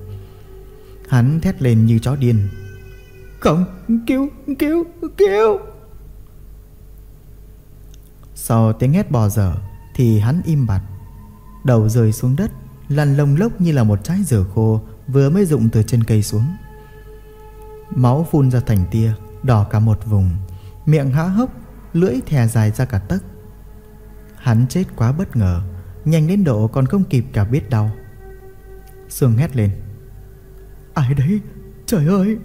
Hắn thét lên như chó điên. Không Cứu Cứu Cứu! Sau tiếng hét bò dở Thì hắn im bặt Đầu rơi xuống đất lăn lông lốc như là một trái dừa khô vừa mới rụng từ trên cây xuống. Máu phun ra thành tia, đỏ cả một vùng, miệng há hốc, lưỡi thè dài ra cả tấc. Hắn chết quá bất ngờ, nhanh đến độ còn không kịp cả biết đau. Sương hét lên. Ai đấy? Trời ơi!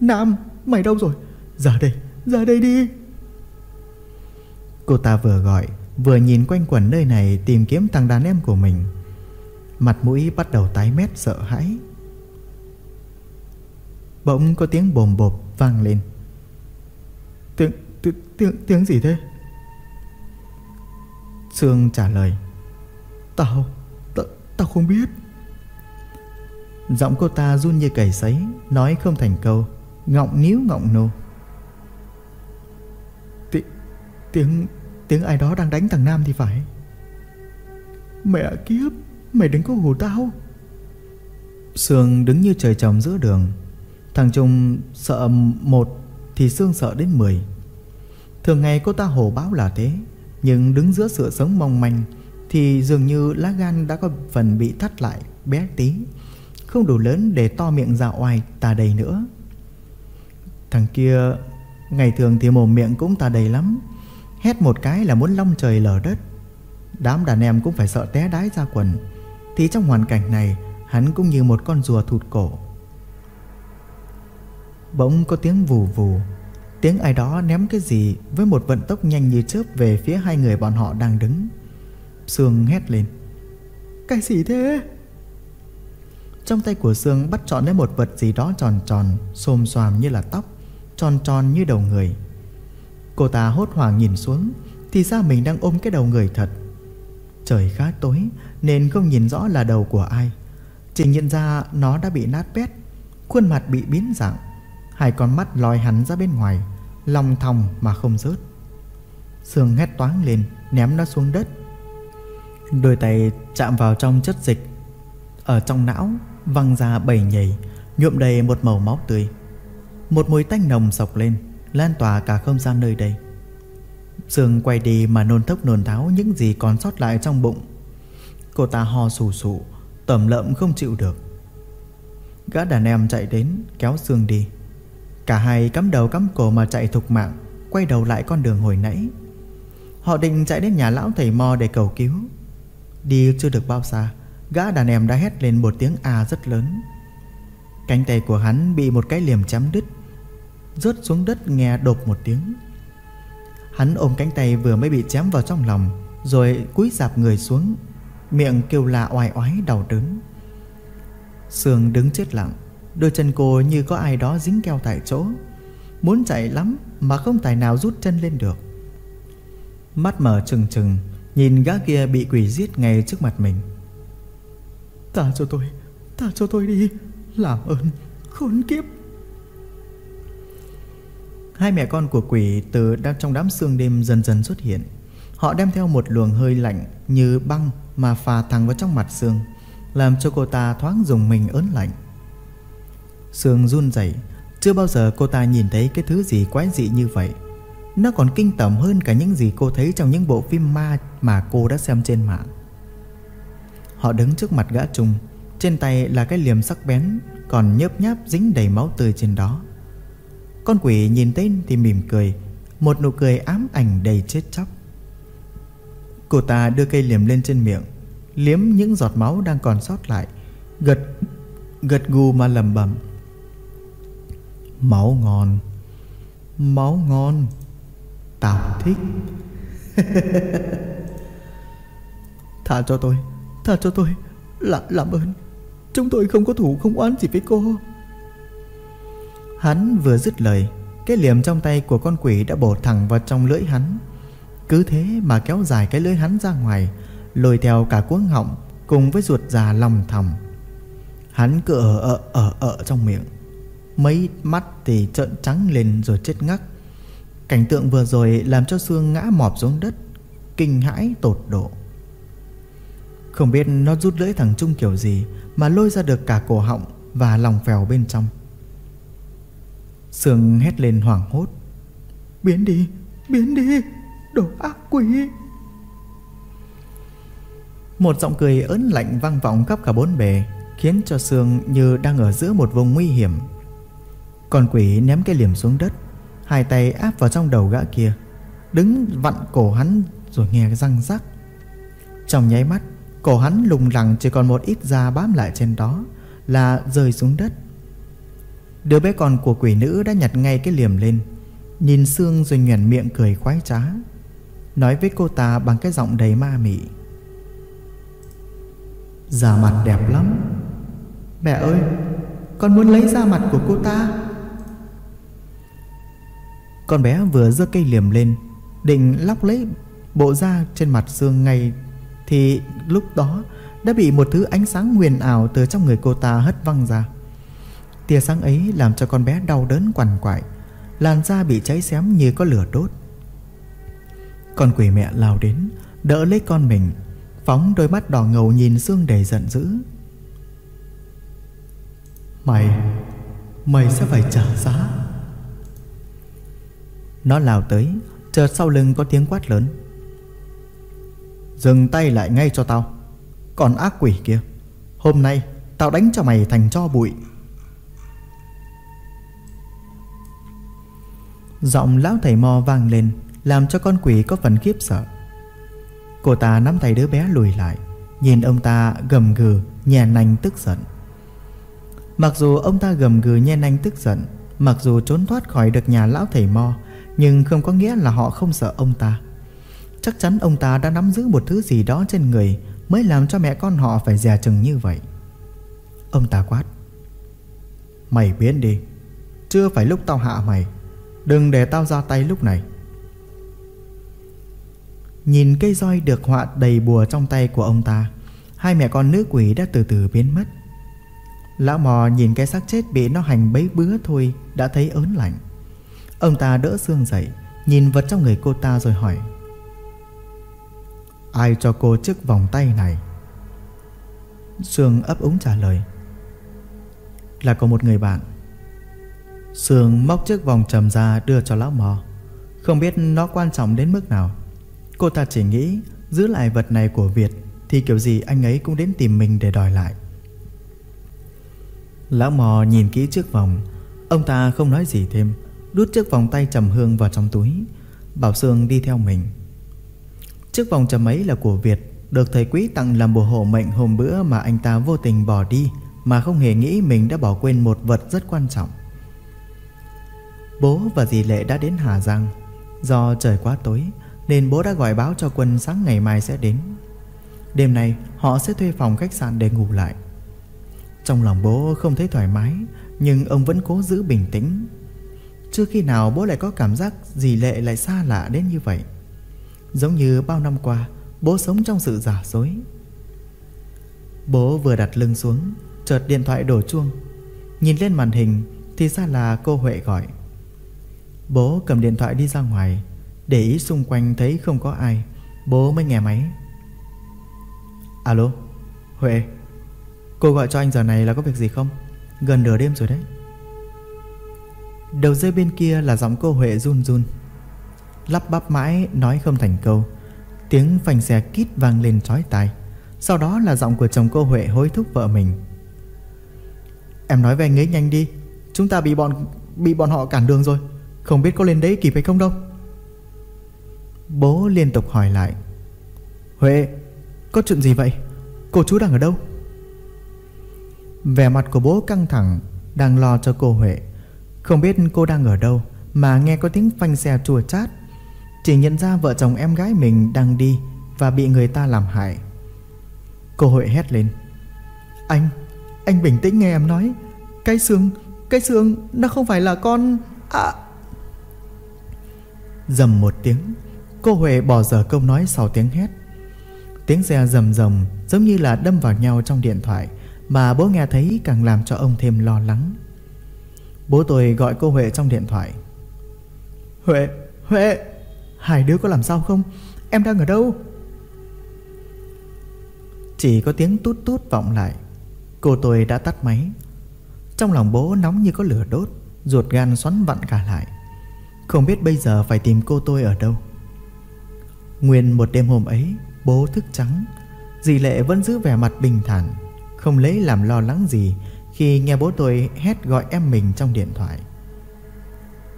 Nam, mày đâu rồi? Ra đây, ra đây đi! Cô ta vừa gọi, vừa nhìn quanh quẩn nơi này tìm kiếm thằng đàn em của mình. Mặt mũi bắt đầu tái mét sợ hãi Bỗng có tiếng bồm bộp vang lên Tiếng, tiếng, tiếng, tiếng gì thế? Sương trả lời Tao, tao, tao không biết. Giọng cô ta run như cầy sấy Nói không thành câu Ngọng níu ngọng nô. Ti, Tiếng Tiếng ai đó đang đánh thằng Nam thì phải. Mẹ kiếp Mày đừng có hù tao. Sương đứng như trời trồng giữa đường. Thằng Trung sợ một thì Sương sợ đến mười. Thường ngày cô ta hổ báo là thế, Nhưng đứng giữa sự sống mong manh Thì dường như lá gan đã có phần bị thắt lại Bé tí. Không đủ lớn để to miệng ra oai tà đầy nữa. Thằng kia, Ngày thường thì mồm miệng cũng tà đầy lắm, Hét một cái là muốn long trời lở đất. Đám đàn em cũng phải sợ té đái ra quần. Thì trong hoàn cảnh này, Hắn cũng như một con rùa thụt cổ Bỗng có tiếng vù vù. Tiếng ai đó ném cái gì Với một vận tốc nhanh như chớp Về phía hai người bọn họ đang đứng. Sương hét lên. Cái gì thế? Trong tay của Sương bắt trọn lấy một vật gì đó tròn tròn, Xồm xoàm như là tóc, Tròn tròn như đầu người. Cô ta hốt hoảng nhìn xuống, Thì ra mình đang ôm cái đầu người thật. Trời khá tối, Nên không nhìn rõ là đầu của ai. Chỉ nhận ra nó đã bị nát bét, Khuôn mặt bị biến dạng. Hai con mắt lòi hẳn ra bên ngoài Lòng thòng mà không rớt. Sương hét toáng lên Ném nó xuống đất. Đôi tay chạm vào trong chất dịch. Ở trong não Văng ra bầy nhảy, Nhuộm đầy một màu máu tươi. Một mùi tanh nồng sọc lên Lan tỏa cả không gian nơi đây. Sương quay đi mà nôn thốc nôn tháo Những gì còn sót lại trong bụng. Cô ta ho sù sụ Tẩm lợm không chịu được. Gã đàn em chạy đến kéo Sương đi. Cả hai cắm đầu cắm cổ mà chạy thục mạng, Quay đầu lại con đường hồi nãy. Họ định chạy đến nhà lão thầy mo để cầu cứu. Đi chưa được bao xa, Gã đàn em đã hét lên một tiếng à rất lớn. Cánh tay của hắn bị một cái liềm chém đứt, Rớt xuống đất nghe đột một tiếng. Hắn ôm cánh tay vừa mới bị chém vào trong lòng, Rồi cúi dạp người xuống, Miệng kêu là oai oái đau đớn. Sương đứng chết lặng Đôi chân cô như có ai đó dính keo tại chỗ. Muốn chạy lắm Mà không tài nào rút chân lên được. Mắt mở trừng trừng Nhìn gã kia bị quỷ giết ngay trước mặt mình. Tha cho tôi Tha cho tôi đi Làm ơn Khốn kiếp. Hai mẹ con của quỷ từ đang trong đám sương đêm dần dần xuất hiện. Họ đem theo một luồng hơi lạnh như băng mà phà thẳng vào trong mặt Sương Làm cho cô ta thoáng dùng mình ớn lạnh Sương run rẩy. Chưa bao giờ cô ta nhìn thấy cái thứ gì quái dị như vậy. Nó còn kinh tởm hơn cả những gì cô thấy trong những bộ phim ma mà cô đã xem trên mạng. Họ đứng trước mặt gã trung Trên tay là cái liềm sắc bén, Còn nhớp nháp dính đầy máu tươi trên đó. Con quỷ nhìn thấy thì mỉm cười. Một nụ cười ám ảnh đầy chết chóc. Cô ta đưa cây liềm lên trên miệng, Liếm những giọt máu đang còn sót lại, Gật Gật gù mà lầm bầm Máu ngon. Máu ngon. Tao thích. Tha cho tôi. Tha cho tôi. Là, Làm ơn. Chúng tôi không có thủ không oán gì với cô. Hắn vừa dứt lời Cái liềm trong tay của con quỷ đã bổ thẳng vào trong lưỡi hắn. Cứ thế mà kéo dài cái lưỡi hắn ra ngoài Lôi theo cả cuống họng Cùng với ruột già lòng thòng. Hắn cứ ở ở ở ở trong miệng. Mấy mắt thì trợn trắng lên rồi chết ngắc. Cảnh tượng vừa rồi làm cho xương ngã mọp xuống đất, Kinh hãi tột độ. Không biết nó rút lưỡi thằng Trung kiểu gì Mà lôi ra được cả cổ họng Và lòng phèo bên trong. Sương hét lên hoảng hốt. Biến đi Biến đi, Đồ ác quỷ. Một giọng cười ớn lạnh vang vọng khắp cả bốn bề, Khiến cho Sương như đang ở giữa một vùng nguy hiểm. Con quỷ ném cái liềm xuống đất, Hai tay áp vào trong đầu gã kia, Đứng vặn cổ hắn rồi nghe răng rắc. Trong nháy mắt, Cổ hắn lùng lẳng chỉ còn một ít da bám lại trên đó, Là rơi xuống đất. Đứa bé con của quỷ nữ đã nhặt ngay cái liềm lên, Nhìn xương rồi nhuyễn miệng cười khoái trá, Nói với cô ta bằng cái giọng đầy ma mị. Da mặt đẹp lắm. Mẹ ơi, Con muốn lấy da mặt của cô ta. Con bé vừa giơ cây liềm lên, Định lóc lấy bộ da trên mặt xương ngay, Thì lúc đó Đã bị một thứ ánh sáng huyền ảo Từ trong người cô ta hất văng ra. Tia sáng ấy làm cho con bé đau đớn quằn quại, Làn da bị cháy xém như có lửa đốt. Con quỷ mẹ lao đến, Đỡ lấy con mình, Phóng đôi mắt đỏ ngầu nhìn xương đầy giận dữ. Mày Mày sẽ phải trả giá nó lao tới Chợt sau lưng có tiếng quát lớn. Dừng tay lại ngay cho tao, Còn ác quỷ kia, Hôm nay tao đánh cho mày thành cho bụi. Giọng lão thầy mò vang lên, Làm cho con quỷ có phần khiếp sợ. Cô ta nắm tay đứa bé lùi lại, Nhìn ông ta gầm gừ, Nhè nanh tức giận. Mặc dù ông ta gầm gừ nhe nanh tức giận, Mặc dù trốn thoát khỏi được nhà lão thầy mo nhưng không có nghĩa là họ không sợ ông ta. Chắc chắn ông ta đã nắm giữ một thứ gì đó trên người Mới làm cho mẹ con họ phải dè chừng như vậy. Ông ta quát, Mày biến đi. Chưa phải lúc tao hạ mày. Đừng để tao ra tay lúc này. Nhìn cây roi được họa đầy bùa trong tay của ông ta, Hai mẹ con nữ quỷ đã từ từ biến mất. Lão mò nhìn cái xác chết bị nó hành bấy bứa thôi Đã thấy ớn lạnh. Ông ta đỡ xương dậy, Nhìn vật trong người cô ta rồi hỏi. Ai cho cô chiếc vòng tay này? Sương ấp úng trả lời. Là có một người bạn. Sương móc chiếc vòng trầm ra đưa cho lão mò. Không biết nó quan trọng đến mức nào. Cô ta chỉ nghĩ Giữ lại vật này của Việt Thì kiểu gì anh ấy cũng đến tìm mình để đòi lại. Lão mò nhìn kỹ chiếc vòng. Ông ta không nói gì thêm. Đút chiếc vòng tay trầm hương vào trong túi. Bảo Sương đi theo mình. Chiếc vòng trầm ấy là của Việt, Được thầy quý tặng làm bùa hộ mệnh hôm bữa Mà anh ta vô tình bỏ đi, Mà không hề nghĩ mình đã bỏ quên một vật rất quan trọng. Bố và dì Lệ đã đến Hà Giang. Do trời quá tối, Nên bố đã gọi báo cho quân sáng ngày mai sẽ đến. Đêm nay, họ sẽ thuê phòng khách sạn để ngủ lại. Trong lòng bố không thấy thoải mái, Nhưng ông vẫn cố giữ bình tĩnh. Chưa khi nào bố lại có cảm giác dì Lệ lại xa lạ đến như vậy? Giống như bao năm qua, Bố sống trong sự giả dối. Bố vừa đặt lưng xuống, Chợt điện thoại đổ chuông. Nhìn lên màn hình Thì ra là cô Huệ gọi. Bố cầm điện thoại đi ra ngoài, Để ý xung quanh thấy không có ai, Bố mới nghe máy. Alo, Huệ, Cô gọi cho anh giờ này là có việc gì không? Gần nửa đêm rồi đấy. Đầu dây bên kia là giọng cô Huệ run run. Lắp bắp mãi, nói không thành câu. Tiếng phanh xe kít vang lên trói tai. Sau đó là giọng của chồng cô Huệ hối thúc vợ mình. Em nói với anh ấy nhanh đi. Chúng ta bị bọn bị bọn họ cản đường rồi. Không biết có lên đấy kịp hay không đâu. Bố liên tục hỏi lại. Huệ, Có chuyện gì vậy? Cô chú đang ở đâu? Vẻ mặt của bố căng thẳng, Đang lo cho cô Huệ. Không biết cô đang ở đâu Mà nghe có tiếng phanh xe chua chát. Chỉ nhận ra vợ chồng em gái mình đang đi Và bị người ta làm hại. Cô Huệ hét lên. Anh, anh bình tĩnh nghe em nói. Cái xương, cái xương Nó không phải là con À. Dầm một tiếng Cô Huệ bỏ dở câu nói sau tiếng hét. Tiếng xe rầm rầm Giống như là đâm vào nhau trong điện thoại Mà bố nghe thấy càng làm cho ông thêm lo lắng. Bố tôi gọi cô Huệ trong điện thoại. Huệ, Huệ. Hai đứa có làm sao không? Em đang ở đâu? Chỉ có tiếng tút tút vọng lại. Cô tôi đã tắt máy. Trong lòng bố nóng như có lửa đốt Ruột gan xoắn vặn cả lại. Không biết bây giờ phải tìm cô tôi ở đâu. Nguyên một đêm hôm ấy Bố thức trắng. Dì Lệ vẫn giữ vẻ mặt bình thản Không lấy làm lo lắng gì khi nghe bố tôi hét gọi em mình trong điện thoại.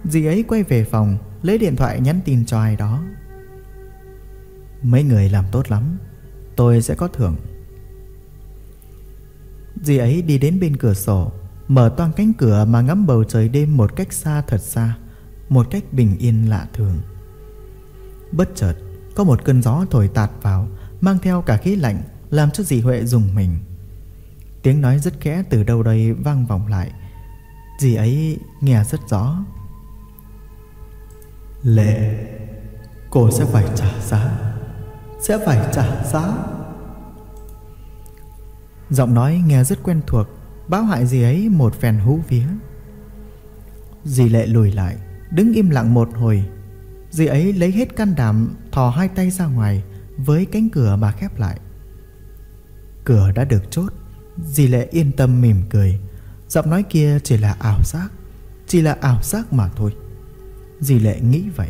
Dì ấy quay về phòng, Lấy điện thoại nhắn tin cho ai đó. Mấy người làm tốt lắm, Tôi sẽ có thưởng. Dì ấy đi đến bên cửa sổ, Mở toang cánh cửa mà ngắm bầu trời đêm một cách xa thật xa, Một cách bình yên lạ thường. Bất chợt, Có một cơn gió thổi tạt vào, Mang theo cả khí lạnh, Làm cho dì Huệ dùng mình. Tiếng nói rất khẽ từ đâu đây vang vọng lại. Dì ấy nghe rất rõ. Lệ Cô sẽ phải trả giá. Sẽ phải trả giá. Giọng nói nghe rất quen thuộc Báo hại gì ấy một phen hú vía. Dì lệ lùi lại Đứng im lặng một hồi. Dì ấy lấy hết can đảm Thò hai tay ra ngoài Với cánh cửa mà khép lại. Cửa đã được chốt Dì lệ yên tâm mỉm cười. Giọng nói kia chỉ là ảo giác, Chỉ là ảo giác mà thôi. Dì Lệ nghĩ vậy.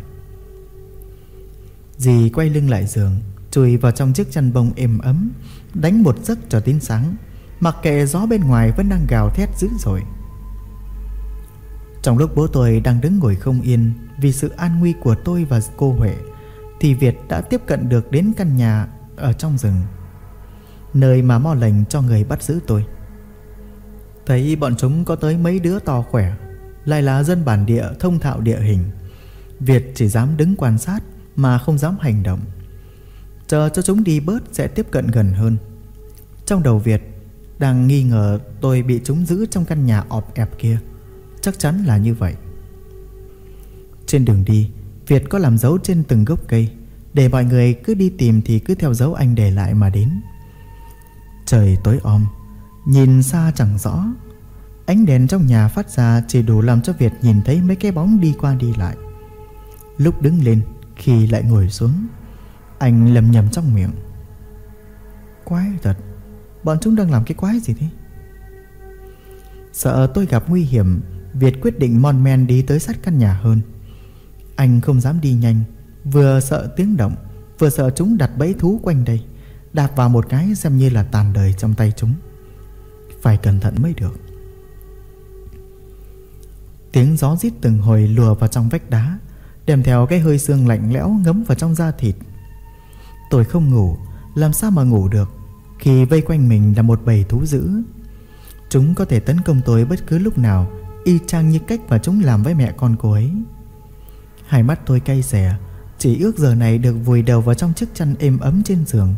Dì quay lưng lại giường, Chui vào trong chiếc chăn bông êm ấm, Đánh một giấc cho đến sáng. Mặc kệ gió bên ngoài vẫn đang gào thét dữ dội. Trong lúc bố tôi đang đứng ngồi không yên Vì sự an nguy của tôi và cô Huệ, Thì Việt đã tiếp cận được đến căn nhà ở trong rừng. Nơi mà mo lệnh cho người bắt giữ tôi. Thấy bọn chúng có tới mấy đứa to khỏe, Lại là dân bản địa thông thạo địa hình. Việt chỉ dám đứng quan sát mà không dám hành động. Chờ cho chúng đi bớt sẽ tiếp cận gần hơn. Trong đầu Việt, Đang nghi ngờ tôi bị chúng giữ trong căn nhà ọp ẹp kia. Chắc chắn là như vậy. Trên đường đi, Việt có làm dấu trên từng gốc cây. Để mọi người cứ đi tìm thì cứ theo dấu anh để lại mà đến. Trời tối om, Nhìn xa chẳng rõ. Ánh đèn trong nhà phát ra chỉ đủ làm cho Việt nhìn thấy mấy cái bóng đi qua đi lại. Lúc đứng lên, Khi lại ngồi xuống, Anh lầm nhầm trong miệng. Quái thật Bọn chúng đang làm cái quái gì thế? Sợ tôi gặp nguy hiểm, Việt quyết định mon men đi tới sát căn nhà hơn. Anh không dám đi nhanh, Vừa sợ tiếng động, Vừa sợ chúng đặt bẫy thú quanh đây. Đạp vào một cái xem như là tàn đời trong tay chúng. Phải cẩn thận mới được. Tiếng gió rít từng hồi lùa vào trong vách đá, Đem theo cái hơi xương lạnh lẽo ngấm vào trong da thịt. Tôi không ngủ, Làm sao mà ngủ được? Khi vây quanh mình là một bầy thú dữ. Chúng có thể tấn công tôi bất cứ lúc nào, Y chang như cách mà chúng làm với mẹ con cô ấy. Hai mắt tôi cay xẻ Chỉ ước giờ này được vùi đầu vào trong chiếc chăn êm ấm trên giường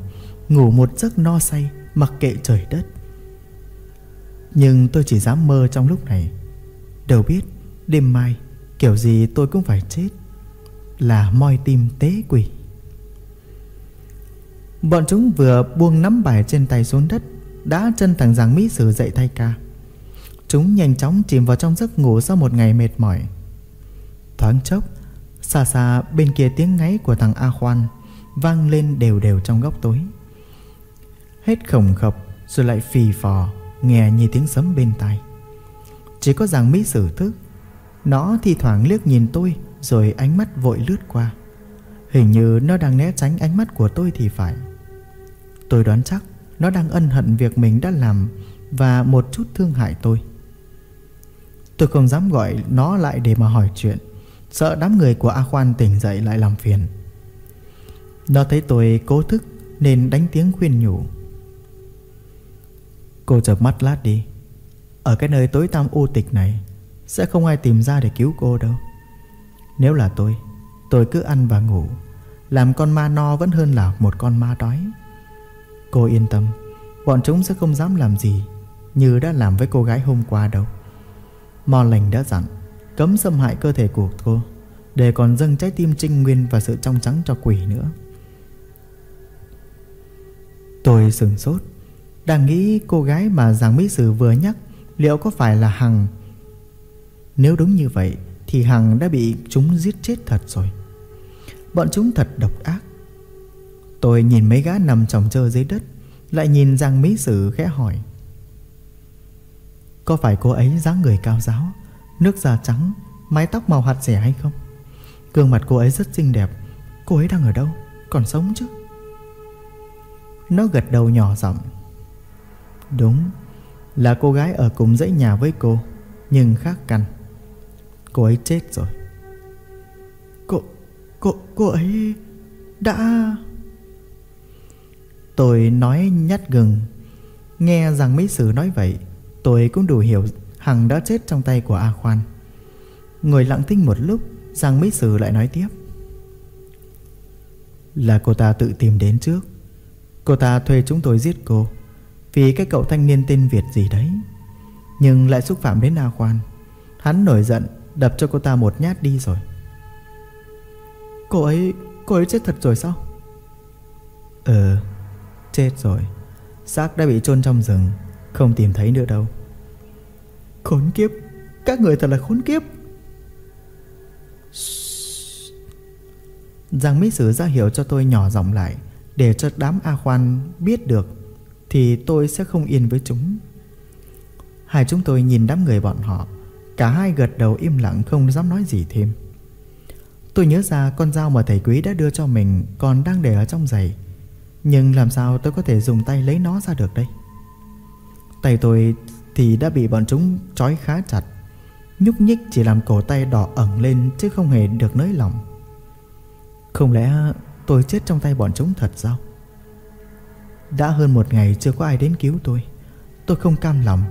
Ngủ một giấc no say, Mặc kệ trời đất. Nhưng tôi chỉ dám mơ trong lúc này. Đâu biết Đêm mai Kiểu gì tôi cũng phải chết. Là moi tim tế quỷ. Bọn chúng vừa buông nắm bài trên tay xuống đất, Đã chân thằng giảng mỹ sử dậy thay ca. Chúng nhanh chóng chìm vào trong giấc ngủ sau một ngày mệt mỏi. Thoáng chốc, Xa xa bên kia tiếng ngáy của thằng A Khoan Vang lên đều đều trong góc tối. Hết khổng khập, Rồi lại phì phò, Nghe như tiếng sấm bên tai. Chỉ có rằng Mỹ sử thức, Nó thi thoảng liếc nhìn tôi, Rồi ánh mắt vội lướt qua. Hình như nó đang né tránh ánh mắt của tôi thì phải. Tôi đoán chắc Nó đang ân hận việc mình đã làm Và một chút thương hại tôi. Tôi không dám gọi nó lại để mà hỏi chuyện. Sợ đám người của A Khoan tỉnh dậy lại làm phiền. Nó thấy tôi cố thức Nên đánh tiếng khuyên nhủ. Cô chợp mắt lát đi. Ở cái nơi tối tăm u tịch này, Sẽ không ai tìm ra để cứu cô đâu. Nếu là tôi Tôi cứ ăn và ngủ. Làm con ma no vẫn hơn là một con ma đói. Cô yên tâm, Bọn chúng sẽ không dám làm gì Như đã làm với cô gái hôm qua đâu. Mò lành đã dặn, Cấm xâm hại cơ thể của cô, Để còn dâng trái tim trinh nguyên Và sự trong trắng cho quỷ nữa. Tôi sừng sốt. Đang nghĩ cô gái mà Giang Mỹ Sử vừa nhắc Liệu có phải là Hằng. Nếu đúng như vậy, Thì Hằng đã bị chúng giết chết thật rồi. Bọn chúng thật độc ác. Tôi nhìn mấy gã nằm chồng chơ dưới đất, Lại nhìn Giang Mỹ Sử khẽ hỏi. Có phải cô ấy dáng người cao giáo, Nước da trắng, Mái tóc màu hạt rẻ hay không? Gương mặt cô ấy rất xinh đẹp. Cô ấy đang ở đâu? Còn sống chứ? Nó gật đầu nhỏ giọng. Đúng, Là cô gái ở cùng dãy nhà với cô, Nhưng khác căn. Cô ấy chết rồi. Cô Cô Cô ấy Đã Tôi nói nhát gừng. Nghe rằng Mỹ Sử nói vậy, Tôi cũng đủ hiểu Hằng đã chết trong tay của A Khoan. Ngồi lặng thinh một lúc Giang Mỹ Sử lại nói tiếp. Là cô ta tự tìm đến trước. Cô ta thuê chúng tôi giết cô. Vì cái cậu thanh niên tên Việt gì đấy. Nhưng lại xúc phạm đến A Khoan. Hắn nổi giận, Đập cho cô ta một nhát đi rồi. Cô ấy Cô ấy chết thật rồi sao? Ừ Chết rồi. Xác đã bị chôn trong rừng, Không tìm thấy nữa đâu. Khốn kiếp, Các người thật là khốn kiếp. Giang Mỹ Sử ra hiểu cho tôi nhỏ giọng lại, Để cho đám A Khoan biết được thì tôi sẽ không yên với chúng. Hai chúng tôi nhìn đám người bọn họ, Cả hai gật đầu im lặng không dám nói gì thêm. Tôi nhớ ra con dao mà thầy quý đã đưa cho mình Còn đang để ở trong giày, Nhưng làm sao tôi có thể dùng tay lấy nó ra được đây? Tay tôi thì đã bị bọn chúng trói khá chặt, Nhúc nhích chỉ làm cổ tay đỏ ẩn lên Chứ không hề được nới lỏng. Không lẽ tôi chết trong tay bọn chúng thật sao? Đã hơn một ngày chưa có ai đến cứu tôi. Tôi không cam lòng.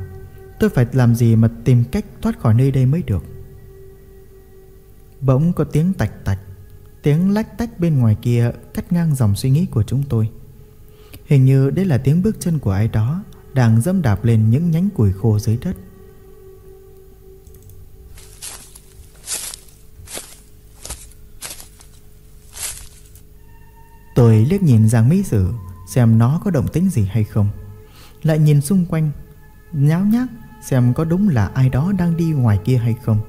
Tôi phải làm gì mà tìm cách thoát khỏi nơi đây mới được? Bỗng có tiếng tạch tạch, Tiếng lách tách bên ngoài kia cắt ngang dòng suy nghĩ của chúng tôi. Hình như đây là tiếng bước chân của ai đó Đang dẫm đạp lên những nhánh củi khô dưới đất. Tôi liếc nhìn Giang Mỹ Sử Xem nó có động tĩnh gì hay không. Lại nhìn xung quanh, Nháo nhác xem có đúng là ai đó đang đi ngoài kia hay không.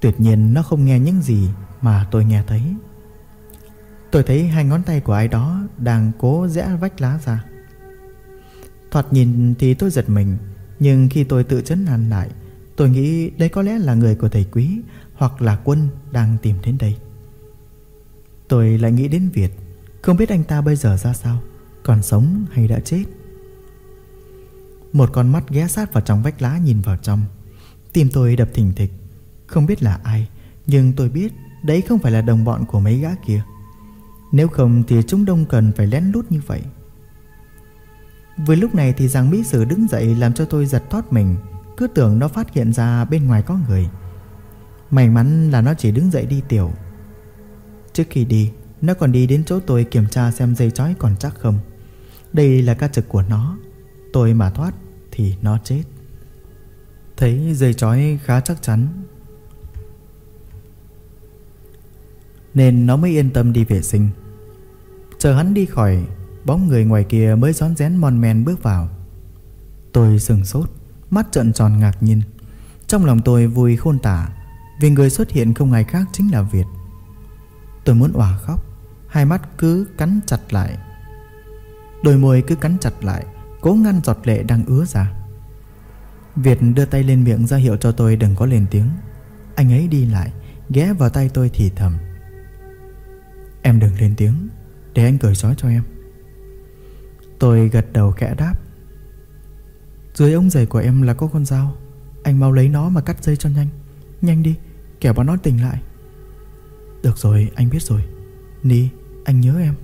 Tuyệt nhiên nó không nghe những gì mà tôi nghe thấy. Tôi thấy hai ngón tay của ai đó đang cố rẽ vách lá ra. Thoạt nhìn thì tôi giật mình, Nhưng khi tôi tự chấn an lại, Tôi nghĩ đây có lẽ là người của thầy quý Hoặc là quân đang tìm đến đây. Tôi lại nghĩ đến Việt. Không biết anh ta bây giờ ra sao? Còn sống hay đã chết? Một con mắt ghé sát vào trong vách lá nhìn vào trong. Tim tôi đập thình thịch. Không biết là ai, Nhưng tôi biết Đấy không phải là đồng bọn của mấy gã kia. Nếu không thì chúng đông cần phải lén lút như vậy. Vừa lúc này thì Giang Mỹ Sử đứng dậy làm cho tôi giật thoát mình. Cứ tưởng nó phát hiện ra bên ngoài có người. May mắn là nó chỉ đứng dậy đi tiểu. Trước khi đi nó còn đi đến chỗ tôi kiểm tra xem dây chói còn chắc không. Đây là ca trực của nó. Tôi mà thoát thì nó chết. Thấy dây chói khá chắc chắn. Nên nó mới yên tâm đi vệ sinh. Chờ hắn đi khỏi, Bóng người ngoài kia mới rón rén mon men bước vào. Tôi sừng sốt, Mắt trợn tròn ngạc nhiên. Trong lòng tôi vui khôn tả, Vì người xuất hiện không ai khác chính là Việt. Tôi muốn òa khóc. Hai mắt cứ cắn chặt lại. Đôi môi cứ cắn chặt lại, Cố ngăn giọt lệ đang ứa ra. Việt đưa tay lên miệng ra hiệu cho tôi đừng có lên tiếng. Anh ấy đi lại, Ghé vào tay tôi thì thầm. Em đừng lên tiếng, Để anh cười gió cho em. Tôi gật đầu khẽ đáp. Dưới ống giày của em là có con dao. Anh mau lấy nó mà cắt dây cho nhanh. Nhanh đi, Kẻo bọn nó tỉnh lại. Được rồi, anh biết rồi. Ni anh nhớ em.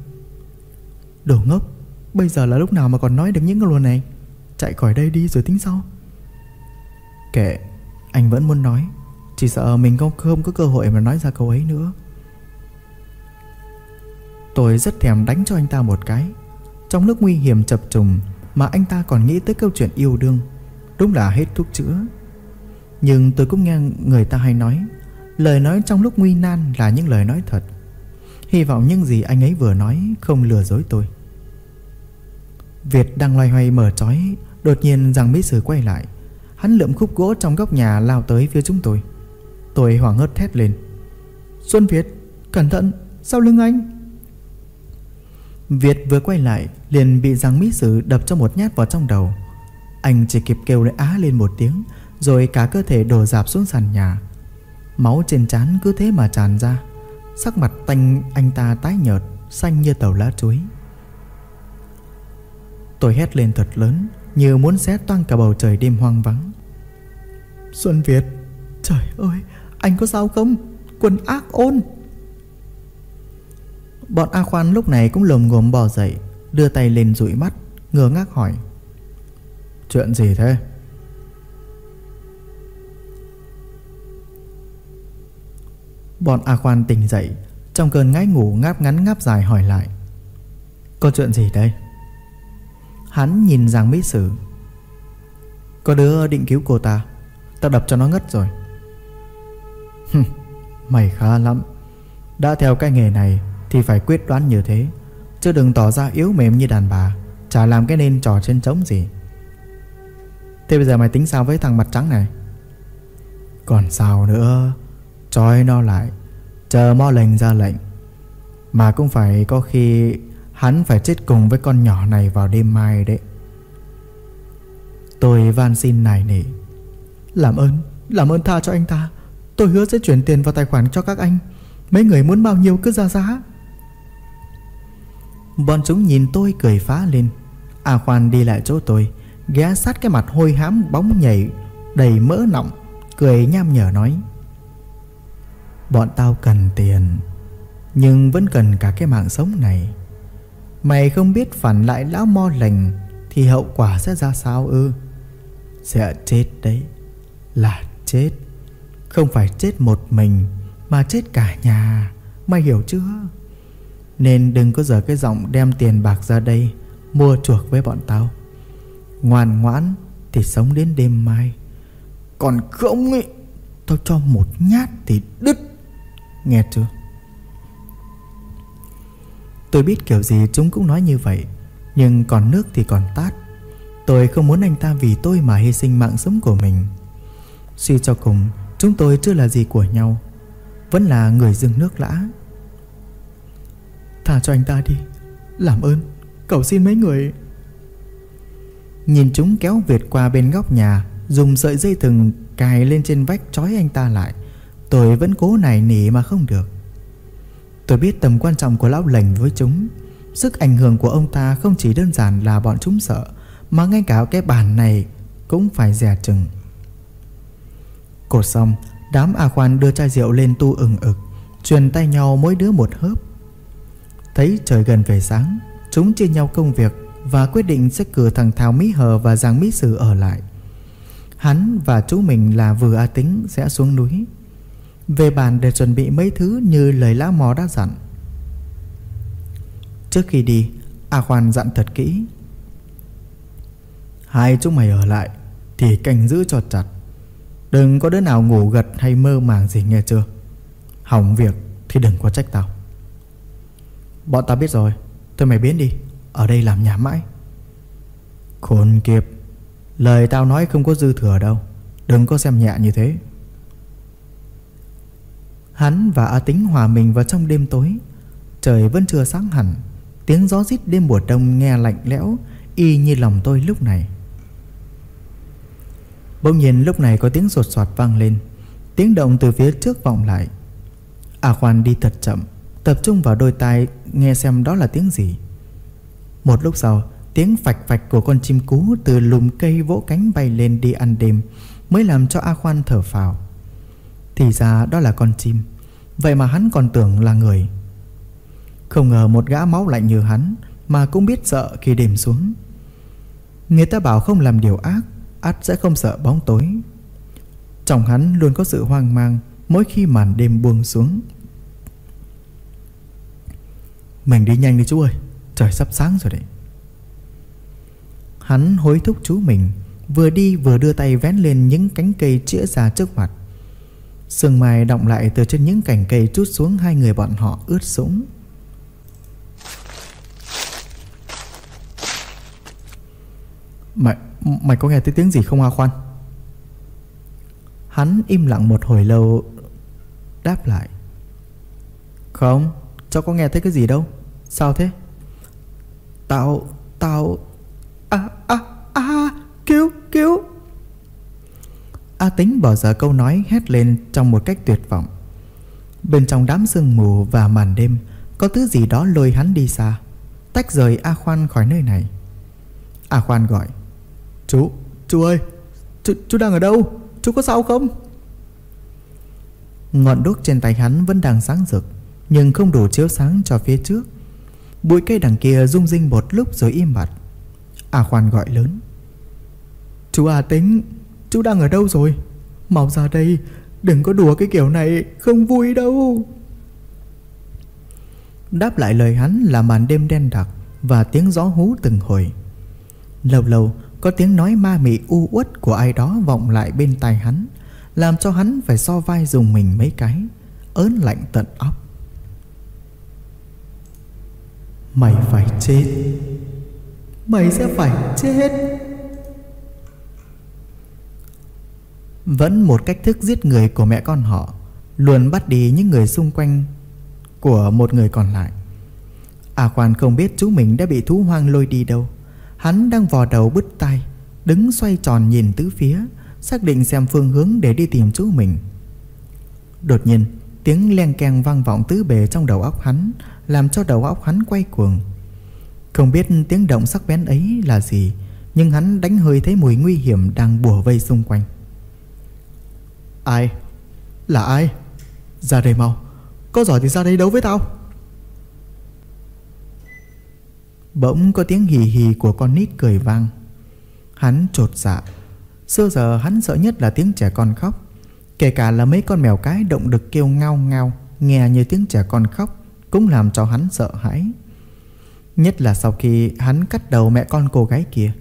Đồ ngốc Bây giờ là lúc nào mà còn nói được những câu luật này? Chạy khỏi đây đi rồi tính sau. Kệ Anh vẫn muốn nói. Chỉ sợ mình không, không có cơ hội mà nói ra câu ấy nữa. Tôi rất thèm đánh cho anh ta một cái. Trong lúc nguy hiểm chập trùng Mà anh ta còn nghĩ tới câu chuyện yêu đương Đúng là hết thuốc chữa. Nhưng tôi cũng nghe người ta hay nói Lời nói trong lúc nguy nan là những lời nói thật. Hy vọng những gì anh ấy vừa nói Không lừa dối tôi. Việt đang loay hoay mở trói, Đột nhiên rằng mỹ sử quay lại. Hắn lượm khúc gỗ trong góc nhà lao tới phía chúng tôi. Tôi hoảng hốt thét lên. Xuân Việt, Cẩn thận, Sau lưng anh. Việt vừa quay lại, liền bị rằng Mỹ Sử đập cho một nhát vào trong đầu. Anh chỉ kịp kêu lại á lên một tiếng, Rồi cả cơ thể đổ dạp xuống sàn nhà. Máu trên trán cứ thế mà tràn ra. Sắc mặt tanh anh ta tái nhợt, Xanh như tàu lá chuối. Tôi hét lên thật lớn, Như muốn xé toang cả bầu trời đêm hoang vắng. Xuân Việt, Trời ơi, Anh có sao không? Quân ác ôn. Bọn A Khoan lúc này cũng lồm ngồm bò dậy, Đưa tay lên dụi mắt, Ngơ ngác hỏi. Chuyện gì thế? Bọn A Khoan tỉnh dậy, Trong cơn ngái ngủ ngáp ngắn ngáp dài hỏi lại, Có chuyện gì đây? Hắn nhìn Giang Mỹ Sử, Có đứa định cứu cô ta Ta đập cho nó ngất rồi. Mày khá lắm. Đã theo cái nghề này thì phải quyết đoán như thế, Chứ đừng tỏ ra yếu mềm như đàn bà, Chả làm cái nên trò trên trống gì. Thế bây giờ mày tính sao với thằng mặt trắng này? Còn sao nữa? Trói nó lại, Chờ mo lệnh ra lệnh. Mà cũng phải có khi Hắn phải chết cùng với con nhỏ này vào đêm mai đấy. Tôi van xin này nỉ. Làm ơn Làm ơn tha cho anh ta. Tôi hứa sẽ chuyển tiền vào tài khoản cho các anh. Mấy người muốn bao nhiêu cứ ra giá. Bọn chúng nhìn tôi cười phá lên. A Khoan đi lại chỗ tôi, Ghé sát cái mặt hôi hám bóng nhảy Đầy mỡ nọng, Cười nham nhở nói. Bọn tao cần tiền, Nhưng vẫn cần cả cái mạng sống này. Mày không biết phản lại lão mo lành Thì hậu quả sẽ ra sao ư? Sẽ chết đấy, Là chết. Không phải chết một mình, Mà chết cả nhà. Mày hiểu chưa? Nên đừng có giờ cái giọng đem tiền bạc ra đây Mua chuộc với bọn tao. Ngoan ngoãn Thì sống đến đêm mai. Còn không ấy, Tao cho một nhát thì đứt. Nghe chưa? Tôi biết kiểu gì chúng cũng nói như vậy, Nhưng còn nước thì còn tát. Tôi không muốn anh ta vì tôi mà hy sinh mạng sống của mình. Suy cho cùng, Chúng tôi chưa là gì của nhau, Vẫn là người dưng nước lã. Thả cho anh ta đi, Làm ơn, Cầu xin mấy người. Nhìn chúng kéo Việt qua bên góc nhà, Dùng sợi dây thừng cài lên trên vách trói anh ta lại. Tôi vẫn cố nài nỉ mà không được. Tôi biết tầm quan trọng của lão lành với chúng. Sức ảnh hưởng của ông ta không chỉ đơn giản là bọn chúng sợ, Mà ngay cả cái bàn này cũng phải dè chừng. Cột xong, Đám A Khoan đưa chai rượu lên tu ừng ực, Truyền tay nhau mỗi đứa một hớp. Thấy trời gần về sáng, Chúng chia nhau công việc Và quyết định sẽ cử thằng Thảo Mỹ Hờ và Giang Mỹ Sử ở lại. Hắn và chú mình là vừa A Tính sẽ xuống núi. Về bàn để chuẩn bị mấy thứ như lời lá mò đã dặn. Trước khi đi, A Khoan dặn thật kỹ. Hai chúng mày ở lại Thì canh giữ cho chặt. Đừng có đứa nào ngủ gật hay mơ màng gì nghe chưa? Hỏng việc thì đừng có trách tao. Bọn tao biết rồi, Thôi mày biến đi, Ở đây làm nhà mãi. Khốn kiếp, Lời tao nói không có dư thừa đâu, Đừng có xem nhẹ như thế. Hắn và A Tính hòa mình vào trong đêm tối. Trời vẫn chưa sáng hẳn. Tiếng gió rít đêm mùa đông nghe lạnh lẽo, Y như lòng tôi lúc này. Bỗng nhiên lúc này có tiếng sột soạt vang lên. Tiếng động từ phía trước vọng lại. A Khoan đi thật chậm, Tập trung vào đôi tai, nghe xem đó là tiếng gì. Một lúc sau, Tiếng phạch phạch của con chim cú Từ lùm cây vỗ cánh bay lên đi ăn đêm, Mới làm cho A Khoan thở phào. Thì ra đó là con chim. Vậy mà hắn còn tưởng là người. Không ngờ một gã máu lạnh như hắn Mà cũng biết sợ khi đêm xuống. Người ta bảo không làm điều ác, ắt sẽ không sợ bóng tối. Trong hắn luôn có sự hoang mang Mỗi khi màn đêm buông xuống. Mình đi nhanh đi chú ơi, Trời sắp sáng rồi đấy. Hắn hối thúc chú mình, Vừa đi vừa đưa tay vén lên những cánh cây chĩa ra trước mặt. Sương mai động lại từ trên những cành cây trút xuống hai người bọn họ ướt sũng. Mày, mày có nghe thấy tiếng gì không a Khoan? Hắn im lặng một hồi lâu Đáp lại. Không Cháu có nghe thấy cái gì đâu. Sao thế? Tao Tao À à à Cứu cứu. A tính bỏ giờ câu nói hét lên trong một cách tuyệt vọng. Bên trong đám sương mù và màn đêm Có thứ gì đó lôi hắn đi xa Tách rời A Khoan khỏi nơi này. A Khoan gọi Chú, chú ơi Chú, chú đang ở đâu? Chú có sao không? Ngọn đuốc trên tay hắn vẫn đang sáng rực Nhưng không đủ chiếu sáng cho phía trước. Bụi cây đằng kia rung rinh một lúc rồi im bặt. A Khoan gọi lớn Chú A Tính Chú đang ở đâu rồi? Mau ra đây, Đừng có đùa cái kiểu này, Không vui đâu. Đáp lại lời hắn là màn đêm đen đặc Và tiếng gió hú từng hồi. Lâu lâu, có tiếng nói ma mị u uất của ai đó vọng lại bên tai hắn, Làm cho hắn phải so vai dùng mình mấy cái, Ớn lạnh tận óc. Mày phải chết. Mày sẽ phải chết. Vẫn một cách thức giết người của mẹ con họ, Luôn bắt đi những người xung quanh Của một người còn lại. À khoan không biết chú mình đã bị thú hoang lôi đi đâu. Hắn đang vò đầu bứt tai, Đứng xoay tròn nhìn tứ phía, Xác định xem phương hướng để đi tìm chú mình. Đột nhiên, Tiếng len keng vang vọng tứ bề trong đầu óc hắn, Làm cho đầu óc hắn quay cuồng. Không biết tiếng động sắc bén ấy là gì, Nhưng hắn đánh hơi thấy mùi nguy hiểm Đang bùa vây xung quanh. Ai? Là ai? Ra đây mau Có giỏi thì ra đây đấu với tao Bỗng có tiếng hì hì của con nít cười vang Hắn trột dạ Xưa giờ hắn sợ nhất là tiếng trẻ con khóc Kể cả là mấy con mèo cái động đực kêu ngao ngao nghe như tiếng trẻ con khóc cũng làm cho hắn sợ hãi. Nhất là sau khi hắn cắt đầu mẹ con cô gái kia,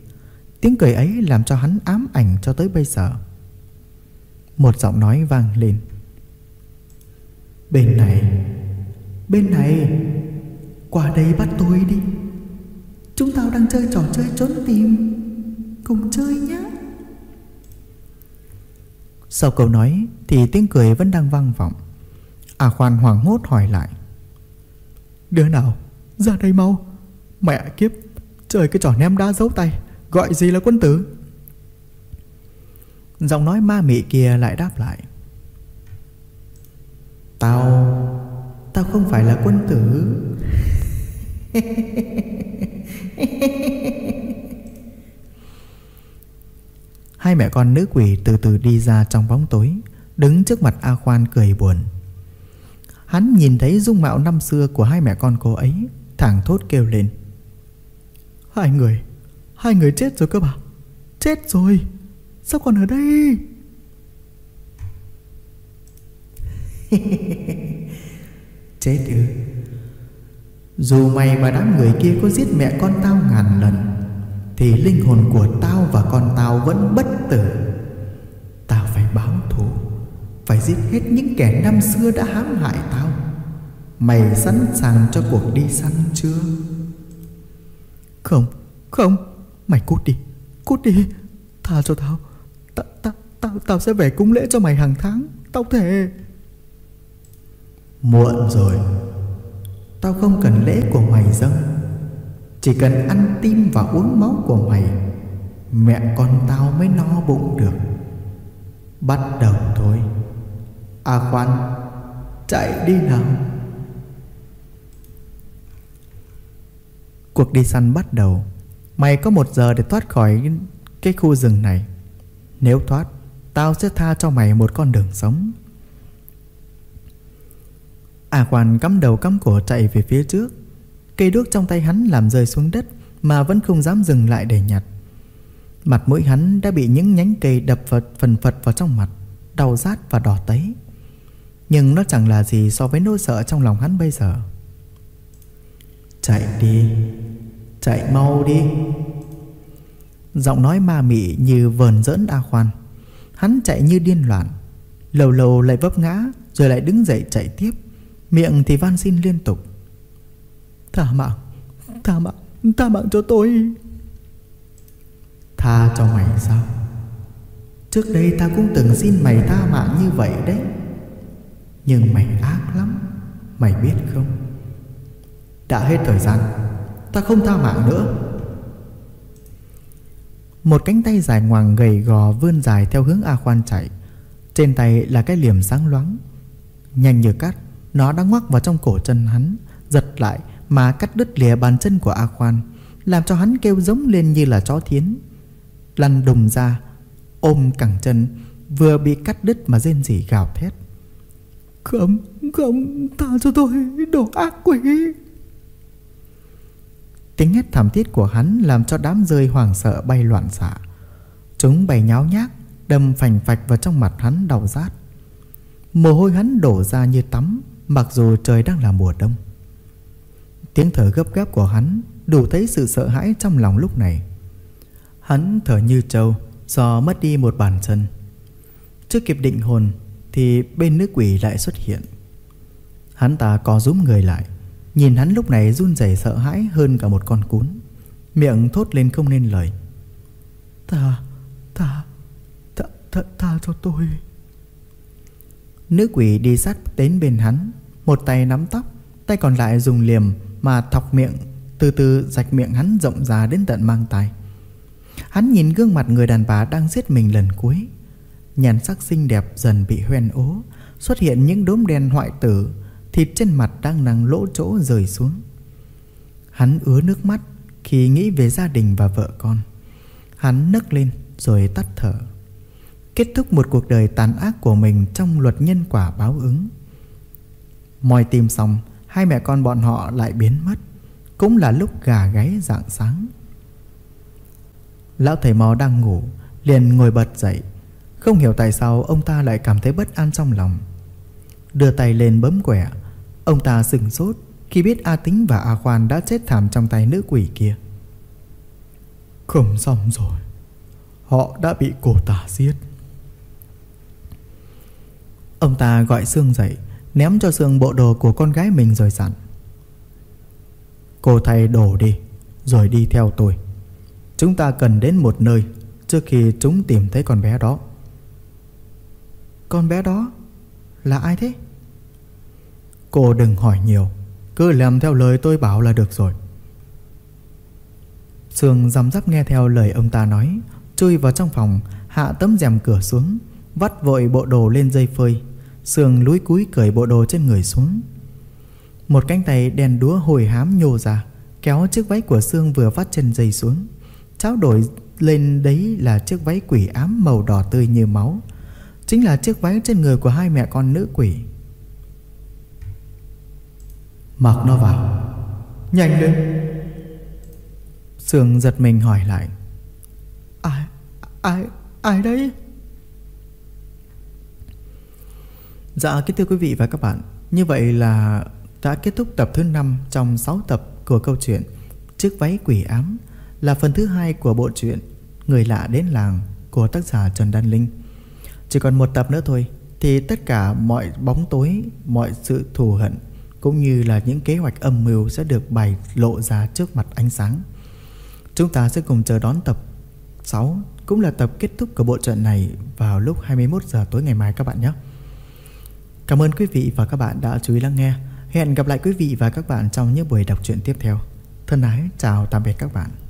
tiếng cười ấy làm cho hắn ám ảnh cho tới bây giờ. Một giọng nói vang lên. Bên này, bên này, qua đây bắt tôi đi. Chúng tao đang chơi trò chơi trốn tìm, cùng chơi nhé. Sau câu nói thì tiếng cười vẫn đang vang vọng À khoan hoảng hốt hỏi lại Đứa nào Ra đây mau Mẹ kiếp Chơi cái trò ném đá giấu tay Gọi gì là quân tử Giọng nói ma mị kia lại đáp lại. Tao Tao không phải là quân tử. Hai mẹ con nữ quỷ từ từ đi ra trong bóng tối Đứng trước mặt A Khoan cười buồn. Hắn nhìn thấy dung mạo năm xưa của hai mẹ con cô ấy Thẳng thốt kêu lên. Hai người Hai người chết rồi cơ bà Chết rồi Sao còn ở đây? Chết ư? Dù mày và đám người kia có giết mẹ con tao ngàn lần thì linh hồn của tao và con tao vẫn bất tử. Tao phải báo thù Phải giết hết những kẻ năm xưa đã hãm hại tao. Mày sẵn sàng cho cuộc đi săn chưa? Không Không. Mày cút đi Cút đi. Tha cho tao. ta, ta, Tao tao sẽ về cúng lễ cho mày hàng tháng. Tao thề. Muộn rồi. Tao không cần lễ của mày dâng. Chỉ cần ăn tim và uống máu của mày, Mẹ con tao mới no bụng được. Bắt đầu thôi. À khoan, Chạy đi nào. Cuộc đi săn bắt đầu. Mày có một giờ để thoát khỏi cái khu rừng này. Nếu thoát Tao sẽ tha cho mày một con đường sống. À khoan cắm đầu cắm cổ chạy về phía trước. Cây đuốc trong tay hắn làm rơi xuống đất Mà vẫn không dám dừng lại để nhặt. Mặt mũi hắn đã bị những nhánh cây đập vật phần phật vào trong mặt, Đau rát và đỏ tấy. Nhưng nó chẳng là gì so với nỗi sợ trong lòng hắn bây giờ. Chạy đi, Chạy mau đi. Giọng nói ma mị như vờn dẫn A Khoan Hắn chạy như điên loạn. Lầu lầu lại vấp ngã, Rồi lại đứng dậy chạy tiếp. Miệng thì van xin liên tục. Tha mạng Tha mạng Tha mạng cho tôi. Tha cho mày sao? Trước đây ta cũng từng xin mày tha mạng như vậy đấy. Nhưng mày ác lắm, Mày biết không? Đã hết thời gian, Ta không tha mạng nữa. Một cánh tay dài ngoằng gầy gò vươn dài theo hướng A Khoan chạy. Trên tay là cái liềm sáng loáng. Nhanh như cắt Nó đã ngoắc vào trong cổ chân hắn Giật lại mà cắt đứt lìa bàn chân của A Khoan Làm cho hắn kêu giống lên như là chó thiến. Lăn đùng ra Ôm cẳng chân Vừa bị cắt đứt mà rên rỉ gào thét. Không, không, tha cho tôi, đồ ác quỷ! Tiếng hét thảm thiết của hắn làm cho đám rơi hoảng sợ bay loạn xạ Chúng bay nháo nhác Đâm phành phạch vào trong mặt hắn đau rát Mồ hôi hắn đổ ra như tắm Mặc dù trời đang là mùa đông Tiếng thở gấp gáp của hắn đủ thấy sự sợ hãi trong lòng lúc này. Hắn thở như trâu do mất đi một bàn chân. Trước kịp định hồn thì bên nữ quỷ lại xuất hiện. Hắn ta co rúm người lại, nhìn hắn lúc này run rẩy sợ hãi hơn cả một con cún. Miệng thốt lên không nên lời. Ta, ta, ta, ta, ta cho tôi. Nữ quỷ đi sát đến bên hắn, một tay nắm tóc, tay còn lại dùng liềm mà thọc miệng Từ từ rạch miệng hắn rộng ra đến tận mang tai Hắn nhìn gương mặt người đàn bà đang giết mình lần cuối Nhàn sắc xinh đẹp dần bị hoen ố Xuất hiện những đốm đen hoại tử Thịt trên mặt đang nằng lỗ chỗ rời xuống. Hắn ứa nước mắt khi nghĩ về gia đình và vợ con. Hắn nấc lên rồi tắt thở. Kết thúc một cuộc đời tàn ác của mình trong luật nhân quả báo ứng. Moi tìm xong, Hai mẹ con bọn họ lại biến mất. Cũng là lúc gà gáy dạng sáng. Lão thầy mò đang ngủ, Liền ngồi bật dậy. Không hiểu tại sao ông ta lại cảm thấy bất an trong lòng. Đưa tay lên bấm quẻ Ông ta sừng sốt Khi biết A Tính và A Khoan đã chết thảm trong tay nữ quỷ kia. Không xong rồi. Họ đã bị cổ tả giết. Ông ta gọi Sương dậy, Ném cho Sương bộ đồ của con gái mình rồi dặn. Cô thay đồ đi, Rồi đi theo tôi. Chúng ta cần đến một nơi Trước khi chúng tìm thấy con bé đó. Con bé đó Là ai thế? Cô đừng hỏi nhiều. Cứ làm theo lời tôi bảo là được rồi. Sương dám dắp nghe theo lời ông ta nói, Chui vào trong phòng, Hạ tấm rèm cửa xuống, Vắt vội bộ đồ lên dây phơi. Sương lúi cúi cởi bộ đồ trên người xuống. Một cánh tay đèn đúa hồi hám nhô ra, Kéo chiếc váy của Sương vừa vắt chân dây xuống. Trao đổi lên đấy là chiếc váy quỷ ám màu đỏ tươi như máu. Chính là chiếc váy trên người của hai mẹ con nữ quỷ. Mặc nó vào. Nhanh lên. Sương giật mình hỏi lại. Ai Ai Ai đấy? Dạ kính thưa quý vị và các bạn. Như vậy là đã kết thúc tập thứ 5 Trong 6 tập của câu chuyện Chiếc váy quỷ ám Là phần thứ hai của bộ truyện Người lạ đến làng của tác giả Trần Đan Linh. Chỉ còn một tập nữa thôi Thì tất cả mọi bóng tối Mọi sự thù hận cũng như là những kế hoạch âm mưu Sẽ được bày lộ ra trước mặt ánh sáng. Chúng ta sẽ cùng chờ đón tập 6 Cũng là tập kết thúc của bộ truyện này Vào lúc 21 giờ tối ngày mai các bạn nhé. Cảm ơn quý vị và các bạn đã chú ý lắng nghe. Hẹn gặp lại quý vị và các bạn trong những buổi đọc truyện tiếp theo. Thân ái, chào tạm biệt các bạn.